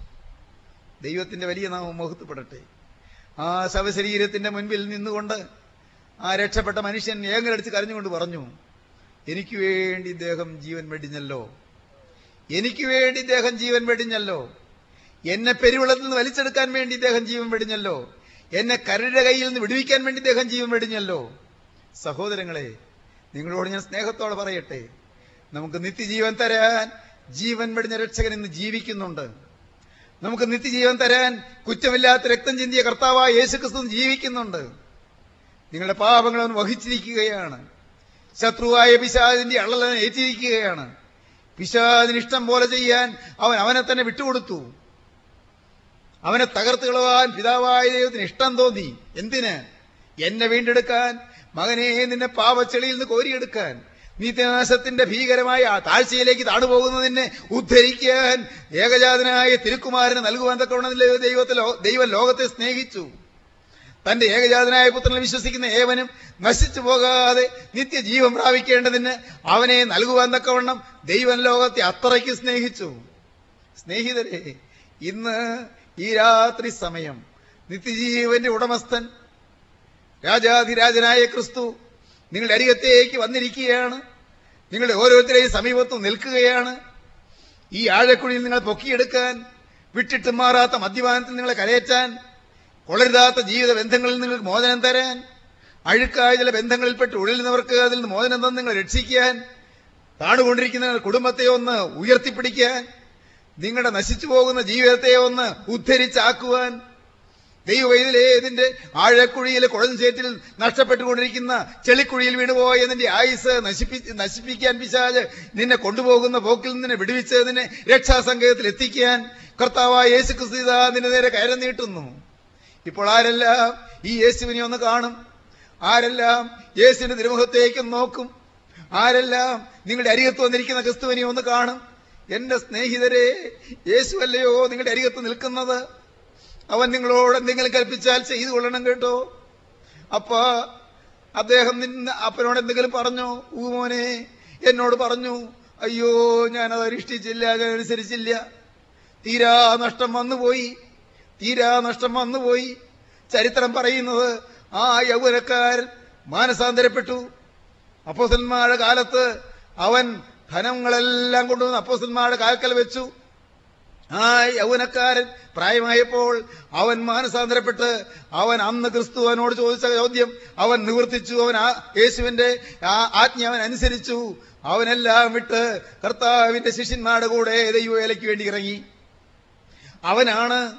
S1: ദൈവത്തിന്റെ വലിയ നാമം മുഹത്തുപെടട്ടെ ആ ശവശരീരത്തിന്റെ മുൻപിൽ നിന്നുകൊണ്ട് ആ രക്ഷപ്പെട്ട മനുഷ്യൻ ഏങ്ങലടിച്ച് കരഞ്ഞുകൊണ്ട് പറഞ്ഞു എനിക്ക് വേണ്ടി ഇദ്ദേഹം ജീവൻ വെടിഞ്ഞല്ലോ. എനിക്ക് വേണ്ടി ഇദ്ദേഹം ജീവൻ വെടിഞ്ഞല്ലോ. എന്നെ പെരുവെള്ളത്തിൽ നിന്ന് വലിച്ചെടുക്കാൻ വേണ്ടി ഇദ്ദേഹം ജീവൻ വെടിഞ്ഞല്ലോ. എന്നെ കരുടെ കയ്യിൽ നിന്ന് വിടുവിക്കാൻ വേണ്ടി ഇദ്ദേഹം ജീവൻ വെടിഞ്ഞല്ലോ. സഹോദരങ്ങളെ നിങ്ങളോട് ഞാൻ സ്നേഹത്തോടെ പറയട്ടെ. നമുക്ക് നിത്യജീവൻ തരാൻ ജീവൻ വെടിഞ്ഞ രക്ഷകൻ ഇന്ന് ജീവിക്കുന്നുണ്ട്. നമുക്ക് നിത്യജീവൻ തരാൻ കുറ്റമില്ലാത്ത രക്തം ചിന്തിയ കർത്താവായ യേശുക്രിസ്തു ജീവിക്കുന്നുണ്ട്. നിങ്ങളുടെ പാപങ്ങൾ അവൻ വഹിച്ചിരിക്കുകയാണ്. ശത്രുവായ പിശാദിന്റെ അള്ളലനെ ഏറ്റിരിക്കുകയാണ്. പിശാദിന് ഇഷ്ടം പോലെ ചെയ്യാൻ അവൻ അവനെ തന്നെ വിട്ടുകൊടുത്തു. അവനെ തകർത്ത് കളവാൻ പിതാവായ ദൈവത്തിന് ഇഷ്ടം തോന്നി. എന്തിന്? എന്നെ വീണ്ടെടുക്കാൻ. മകനെ നിന്നെ പാവച്ചെളിയിൽ നിന്ന് കോരിയെടുക്കാൻ. നിത്യനാശത്തിന്റെ ഭീകരമായ ആ താഴ്ചയിലേക്ക് താണുപോകുന്നതിനെ ഉദ്ധരിക്കാൻ. ഏകജാതനായ തിരുക്കുമാരന് നൽകുവാൻ തക്കവണ്ണം ദൈവത്തിൽ ദൈവം ലോകത്തെ സ്നേഹിച്ചു. തന്റെ ഏകജാതനായ പുത്രനെ വിശ്വസിക്കുന്ന ഏവനും നശിച്ചു പോകാതെ നിത്യജീവൻ പ്രാപിക്കേണ്ടതിന് അവനെ നൽകുവാൻ തക്കവണ്ണം ദൈവൻ ലോകത്തെ അത്രയ്ക്ക് സ്നേഹിച്ചു. സ്നേഹിതരെ ഇന്ന് ഈ രാത്രി സമയം നിത്യജീവന്റെ ഉടമസ്ഥൻ രാജാധിരാജനായ ക്രിസ്തു നിങ്ങളുടെ അരികത്തേക്ക് വന്നിരിക്കുകയാണ്. നിങ്ങളുടെ ഓരോരുത്തരെയും സമീപത്തും നിൽക്കുകയാണ്. ഈ ആഴക്കുഴിയിൽ നിങ്ങൾ പൊക്കിയെടുക്കാൻ വിട്ടിട്ട് മാറാത്ത മദ്യപാനത്തിൽ നിങ്ങളെ കരയറ്റാൻ കൊളരുതാത്ത ജീവിത ബന്ധങ്ങളിൽ നിങ്ങൾക്ക് മോചനം തരാൻ അഴുക്കായ ചില ബന്ധങ്ങളിൽപ്പെട്ട് ഉഴലുന്നവർക്ക് അതിൽ നിന്ന് മോചനം തന്ന് നിങ്ങൾ രക്ഷിക്കാൻ താണുകൊണ്ടിരിക്കുന്ന കുടുംബത്തെ ഒന്ന് ഉയർത്തിപ്പിടിക്കാൻ നിങ്ങളുടെ നശിച്ചു പോകുന്ന ജീവിതത്തെ ഒന്ന് ഉദ്ധരിച്ചാക്കുവാൻ. ദൈവവൈദ്യലെ ഇതിന്റെ ആഴക്കുഴിയിലെ കുഴഞ്ചേറ്റിൽ നഷ്ടപ്പെട്ടുകൊണ്ടിരിക്കുന്ന ചെളിക്കുഴിയിൽ വീണുപോയ നിന്റെ ആയുസ് നശിപ്പി നശിപ്പിക്കാൻ പിശാൽ നിന്നെ കൊണ്ടുപോകുന്ന പോക്കിൽ നിന്നെ വിടുവിച്ചതിനെ രക്ഷാസംഘത്തിൽ എത്തിക്കാൻ കർത്താവായ യേശു ക്രിസ്തുത നിന്റെ നേരെ കയറി നീട്ടുന്നു. ഇപ്പോൾ ആരെല്ലാം ഈ യേശുവിനെ ഒന്ന് കാണും? ആരെല്ലാം യേശുവിന്റെ തിരുമുഖത്തേക്ക് നോക്കും? ആരെല്ലാം നിങ്ങളുടെ അരികത്ത് വന്നിരിക്കുന്ന ക്രിസ്തുവിനെ ഒന്ന് കാണും? എന്റെ സ്നേഹിതരെ യേശുവല്ലയോ നിങ്ങളുടെ അരികത്ത് നിൽക്കുന്നത്? അവൻ നിങ്ങളോട് എന്തെങ്കിലും കൽപ്പിച്ചാൽ ചെയ്തു കൊള്ളണം കേട്ടോ. അപ്പ അദ്ദേഹം നിന്ന അപ്പനോട് എന്തെങ്കിലും പറഞ്ഞു? ഊമോനെ എന്നോട് പറഞ്ഞു അയ്യോ ഞാനത് അനുഷ്ഠിച്ചില്ല ഞാൻ അനുസരിച്ചില്ല. തീരാ നഷ്ടം വന്നുപോയി. തീരാ നഷ്ടം വന്നുപോയി. ചരിത്രം പറയുന്നത് ആ യൗവനക്കാരൻ മാനസാന്തരപ്പെട്ടു. അപ്പോസന്മാരുടെ കാലത്ത് അവൻ ധനങ്ങളെല്ലാം കൊണ്ടുവന്ന് അപ്പോസന്മാരുടെ കാൽക്കൽ വെച്ചു. ആ യൗവനക്കാരൻ പ്രായമായപ്പോൾ അവൻ മാനസാന്തരപ്പെട്ട് അവൻ അന്ന് ക്രിസ്തു അവനോട് ചോദിച്ച ചോദ്യം അവൻ നിവർത്തിച്ചു അവൻ ആ യേശുവിന്റെ ആ ആജ്ഞ അവൻ അനുസരിച്ചു. അവനെല്ലാം വിട്ട് കർത്താവിന്റെ ശിഷ്യന്മാരുടെ കൂടെ ദൈവവേലയ്ക്ക് വേണ്ടി ഇറങ്ങി. അവനാണ്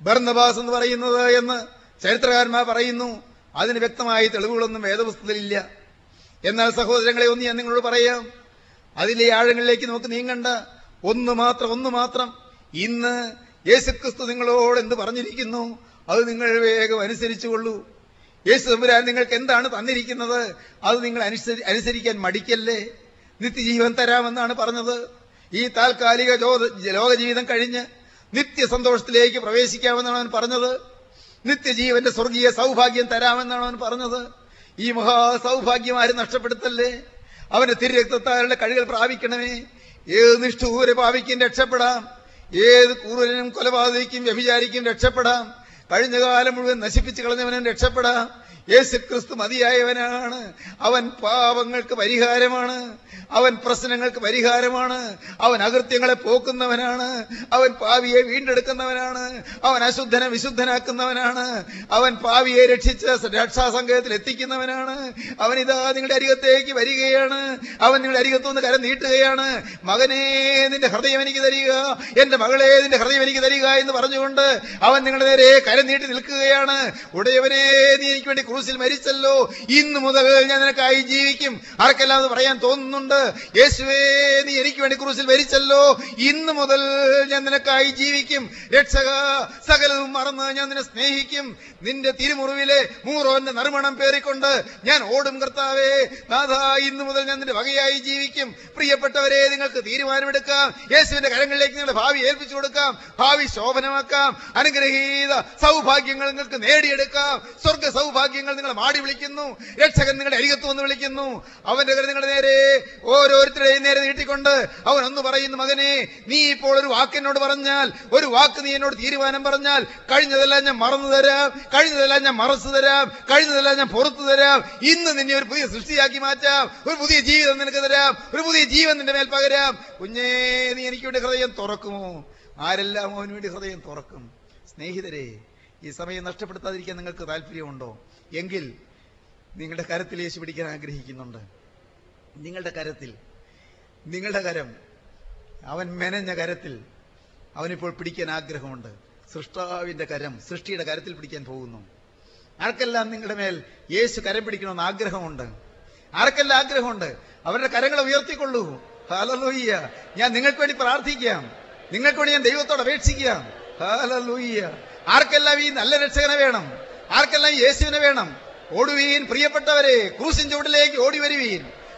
S1: ബർന്നബാസ് എന്ന് പറയുന്നത് എന്ന് ചരിത്രകാരന്മാർ പറയുന്നു. അതിന് വ്യക്തമായ തെളിവുകളൊന്നും വേദപുസ്തകത്തിലില്ല എന്നാൽ സഹോദരങ്ങളെ ഒന്ന് ഞാൻ നിങ്ങളോട് പറയാം. അതിലെ ആഴങ്ങളിലേക്ക് നമുക്ക് നീങ്ങണ്ട. ഒന്ന് മാത്രം ഒന്ന് മാത്രം. ഇന്ന് യേശുക്രിസ്തു നിങ്ങളോട് എന്ത് പറഞ്ഞിരിക്കുന്നു? അത് നിങ്ങൾ വേഗം അനുസരിച്ചുകൊള്ളൂ. യേശു തമ്പുരാൻ നിങ്ങൾക്ക് എന്താണ് തന്നിരിക്കുന്നത്? അത് നിങ്ങൾ അനുസരി അനുസരിക്കാൻ മടിക്കല്ലേ? നിത്യജീവൻ തരാമെന്നാണ് പറഞ്ഞത്. ഈ താൽക്കാലിക ലോകജീവിതം കഴിഞ്ഞ് നിത്യസന്തോഷത്തിലേക്ക് പ്രവേശിക്കാമെന്നാണ് അവൻ പറഞ്ഞത്. നിത്യജീവന്റെ സ്വർഗീയ സൗഭാഗ്യം തരാമെന്നാണ് അവൻ പറഞ്ഞത്. ഈ മഹാസൗഭാഗ്യം ആരും നഷ്ടപ്പെടുത്തല്ലേ? അവന്റെ തിരുരക്തത്താരുടെ കഴികൾ പ്രാപിക്കണമേ. ഏത് നിഷ്ഠൂര പാപിക്കും രക്ഷപ്പെടാം. ഏത് ക്രൂരനും കൊലപാതകയ്ക്കും വ്യഭിചാരിക്കും രക്ഷപ്പെടാം. കഴിഞ്ഞ കാലം മുഴുവൻ നശിപ്പിച്ചു കളഞ്ഞവനും രക്ഷപ്പെടാം. യേശു ക്രിസ്തു മതിയായവനാണ്. അവൻ പാപങ്ങൾക്ക് പരിഹാരമാണ്. അവൻ പ്രശ്നങ്ങൾക്ക് പരിഹാരമാണ്. അവൻ അകൃത്യങ്ങളെ പോക്കുന്നവനാണ്. അവൻ പാവിയെ വീണ്ടെടുക്കുന്നവനാണ്. അവൻ അശുദ്ധനെ വിശുദ്ധനാക്കുന്നവനാണ്. അവൻ പാവിയെ രക്ഷിച്ച് രക്ഷാസങ്കേതത്തിൽ എത്തിക്കുന്നവനാണ്. അവൻ ഇതാ നിങ്ങളുടെ അരികത്തേക്ക് വരികയാണ്. അവൻ നിങ്ങളുടെ അരികത്തുനിന്ന് കരം നീട്ടുകയാണ്. മകനേ നിന്റെ ഹൃദയം എനിക്ക് തരിക. എന്റെ മകളെ നിന്റെ ഹൃദയം എനിക്ക് തരിക എന്ന് പറഞ്ഞുകൊണ്ട് അവൻ നിങ്ങളുടെ നേരെ കരം നീട്ടി നിൽക്കുകയാണ്. ഉടയവനെ നീ എനിക്ക് വേണ്ടി ക്രൂസിൽ മരിച്ചല്ലോ. ഇന്ന് മുതൽ ഞാൻ നിനക്കായി ജീവിക്കും. ആർക്കെല്ലാം അത് പറയാൻ തോന്നുന്നുണ്ട്? യേശുവേ നീ എനിക്ക് വേണ്ടി ക്രൂസിൽ മരിച്ചല്ലോ. ഇന്ന് മുതൽ ഞാൻ നിനക്കായി ജീവിക്കും. രക്ഷക സകലവും മറന്ന് ഞാൻ നിന്നെ സ്നേഹിക്കും. നിന്റെ തിരുമുറിവിലെ മൂറോന്റെ നറുമണം പേറിക്കൊണ്ട് ഞാൻ ഓടും കർത്താവേ. നാഥാ ഇന്ന് മുതൽ ഞാൻ നിന്റെ വകയായി ജീവിക്കും. പ്രിയപ്പെട്ടവരെ നിങ്ങൾക്ക് തീരുമാനമെടുക്കാം. യേശുവിന്റെ കരങ്ങളിലേക്ക് നിങ്ങളുടെ ഭാവി ഏൽപ്പിച്ചു കൊടുക്കാം. ഭാവി ശോഭനമാക്കാം. അനുഗ്രഹീത സൗഭാഗ്യങ്ങൾ നിങ്ങൾക്ക് നേടിയെടുക്കാം. സ്വർഗ സൗഭാഗ്യങ്ങൾ നിങ്ങൾ മാടി വിളിക്കുന്നു. രക്ഷകൻ നിങ്ങളുടെ അരികത്ത് വന്ന് വിളിക്കുന്നു. അവന്റെ കരം നിങ്ങളുടെ നേരെ ഓരോരുത്തരുടെയും നേരെ നീട്ടിക്കൊണ്ട് അവൻ ഒന്ന് പറയുന്നു മകനെ നീ ഇപ്പോൾ ഒരു വാക്കിനോട് പറഞ്ഞാൽ ഒരു വാക്ക് നീ എന്നോട് തീരുമാനം പറഞ്ഞാൽ കഴിഞ്ഞതെല്ലാം ഞാൻ മറന്നു തരാം കഴിഞ്ഞതെല്ലാം ഞാൻ മറച്ചു തരാം കഴിഞ്ഞതെല്ലാം ഞാൻ പുറത്തു തരാം. ഇന്ന് നിന്നെ ഒരു പുതിയ സൃഷ്ടിയാക്കി മാറ്റാം ഒരു പുതിയ ജീവിതം നിനക്ക് തരാം ഒരു പുതിയ ജീവൻ നിന്റെ മേൽ പകരാം. കുഞ്ഞേ നീ എനിക്ക് വേണ്ടി ഹൃദയം തുറക്കുമോ? ആരെല്ലാം അവന് വേണ്ടി ഹൃദയം തുറക്കും? സ്നേഹിതരെ ഈ സമയം നഷ്ടപ്പെടുത്താതിരിക്കാൻ നിങ്ങൾക്ക് താല്പര്യമുണ്ടോ? എങ്കിൽ നിങ്ങളുടെ കരത്തിൽ യേശു പിടിക്കാൻ ആഗ്രഹിക്കുന്നുണ്ട്. നിങ്ങളുടെ കരത്തിൽ നിങ്ങളുടെ കരം അവൻ മെനഞ്ഞ കരത്തിൽ അവനിപ്പോൾ പിടിക്കാൻ ആഗ്രഹമുണ്ട്. സൃഷ്ടാവിന്റെ കരം സൃഷ്ടിയുടെ കരത്തിൽ പിടിക്കാൻ പോകുന്നു. ആർക്കെല്ലാം നിങ്ങളുടെ മേൽ യേശു കരം പിടിക്കണമെന്ന് ആഗ്രഹമുണ്ട്? ആർക്കെല്ലാം ആഗ്രഹമുണ്ട്? അവരുടെ കരങ്ങളെ ഉയർത്തിക്കൊള്ളൂ. ഹാലലൂയ്യ ഞാൻ നിങ്ങൾക്ക് വേണ്ടി പ്രാർത്ഥിക്കാം. നിങ്ങൾക്ക് വേണ്ടി ഞാൻ ദൈവത്തോട് അപേക്ഷിക്കാം. ഹാലലൂയ്യ ആർക്കെല്ലാം ഈ നല്ല രക്ഷകനെ വേണം? ആർക്കെല്ലാം യേശുവിനെ വേണം? ഓടുവീൻ പ്രിയപ്പെട്ടവരെ ക്രൂസിൻ ചുവടിലേക്ക് ഓടി വരുവീൻ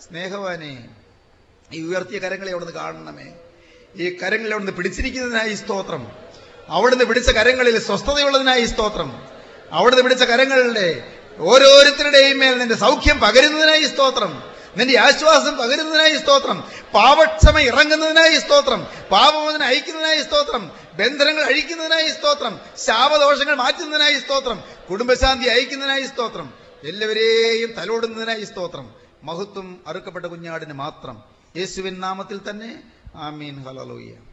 S1: സ്നേഹവാനെ ഈ ഉയർത്തിയ കരങ്ങളെ അവിടുന്ന് കാണണമേ. ഈ കരങ്ങളെ അവിടുന്ന് പിടിച്ചിരിക്കുന്നതിനായി സ്തോത്രം. അവിടുന്ന് പിടിച്ച കരങ്ങളിൽ സ്വസ്ഥതയുള്ളതിനായി സ്തോത്രം. അവിടുന്ന് പിടിച്ച കരങ്ങളുടെ ഓരോരുത്തരുടെയും മേൽ നിന്റെ സൗഖ്യം പകരുന്നതിനായി സ്തോത്രം. നിന്റെ ആശ്വാസം പകരുന്നതിനായി സ്തോത്രം. പാപക്ഷമ ഇറങ്ങുന്നതിനായി സ്തോത്രം. പാപമോചനം അയക്കുന്നതിനായി സ്തോത്രം. ബന്ധനങ്ങൾ അഴിക്കുന്നതിനായി സ്തോത്രം. ശാപദോഷങ്ങൾ മാറ്റുന്നതിനായി സ്തോത്രം. കുടുംബശാന്തി അയക്കുന്നതിനായി സ്തോത്രം. എല്ലാവരെയും തലോടുന്നതിനായി സ്തോത്രം. മഹത്വം അറുക്കപ്പെട്ട കുഞ്ഞാടിന് മാത്രം. യേശുവിൻ നാമത്തിൽ തന്നെ. ആമീൻ. ഹലലോയ്യ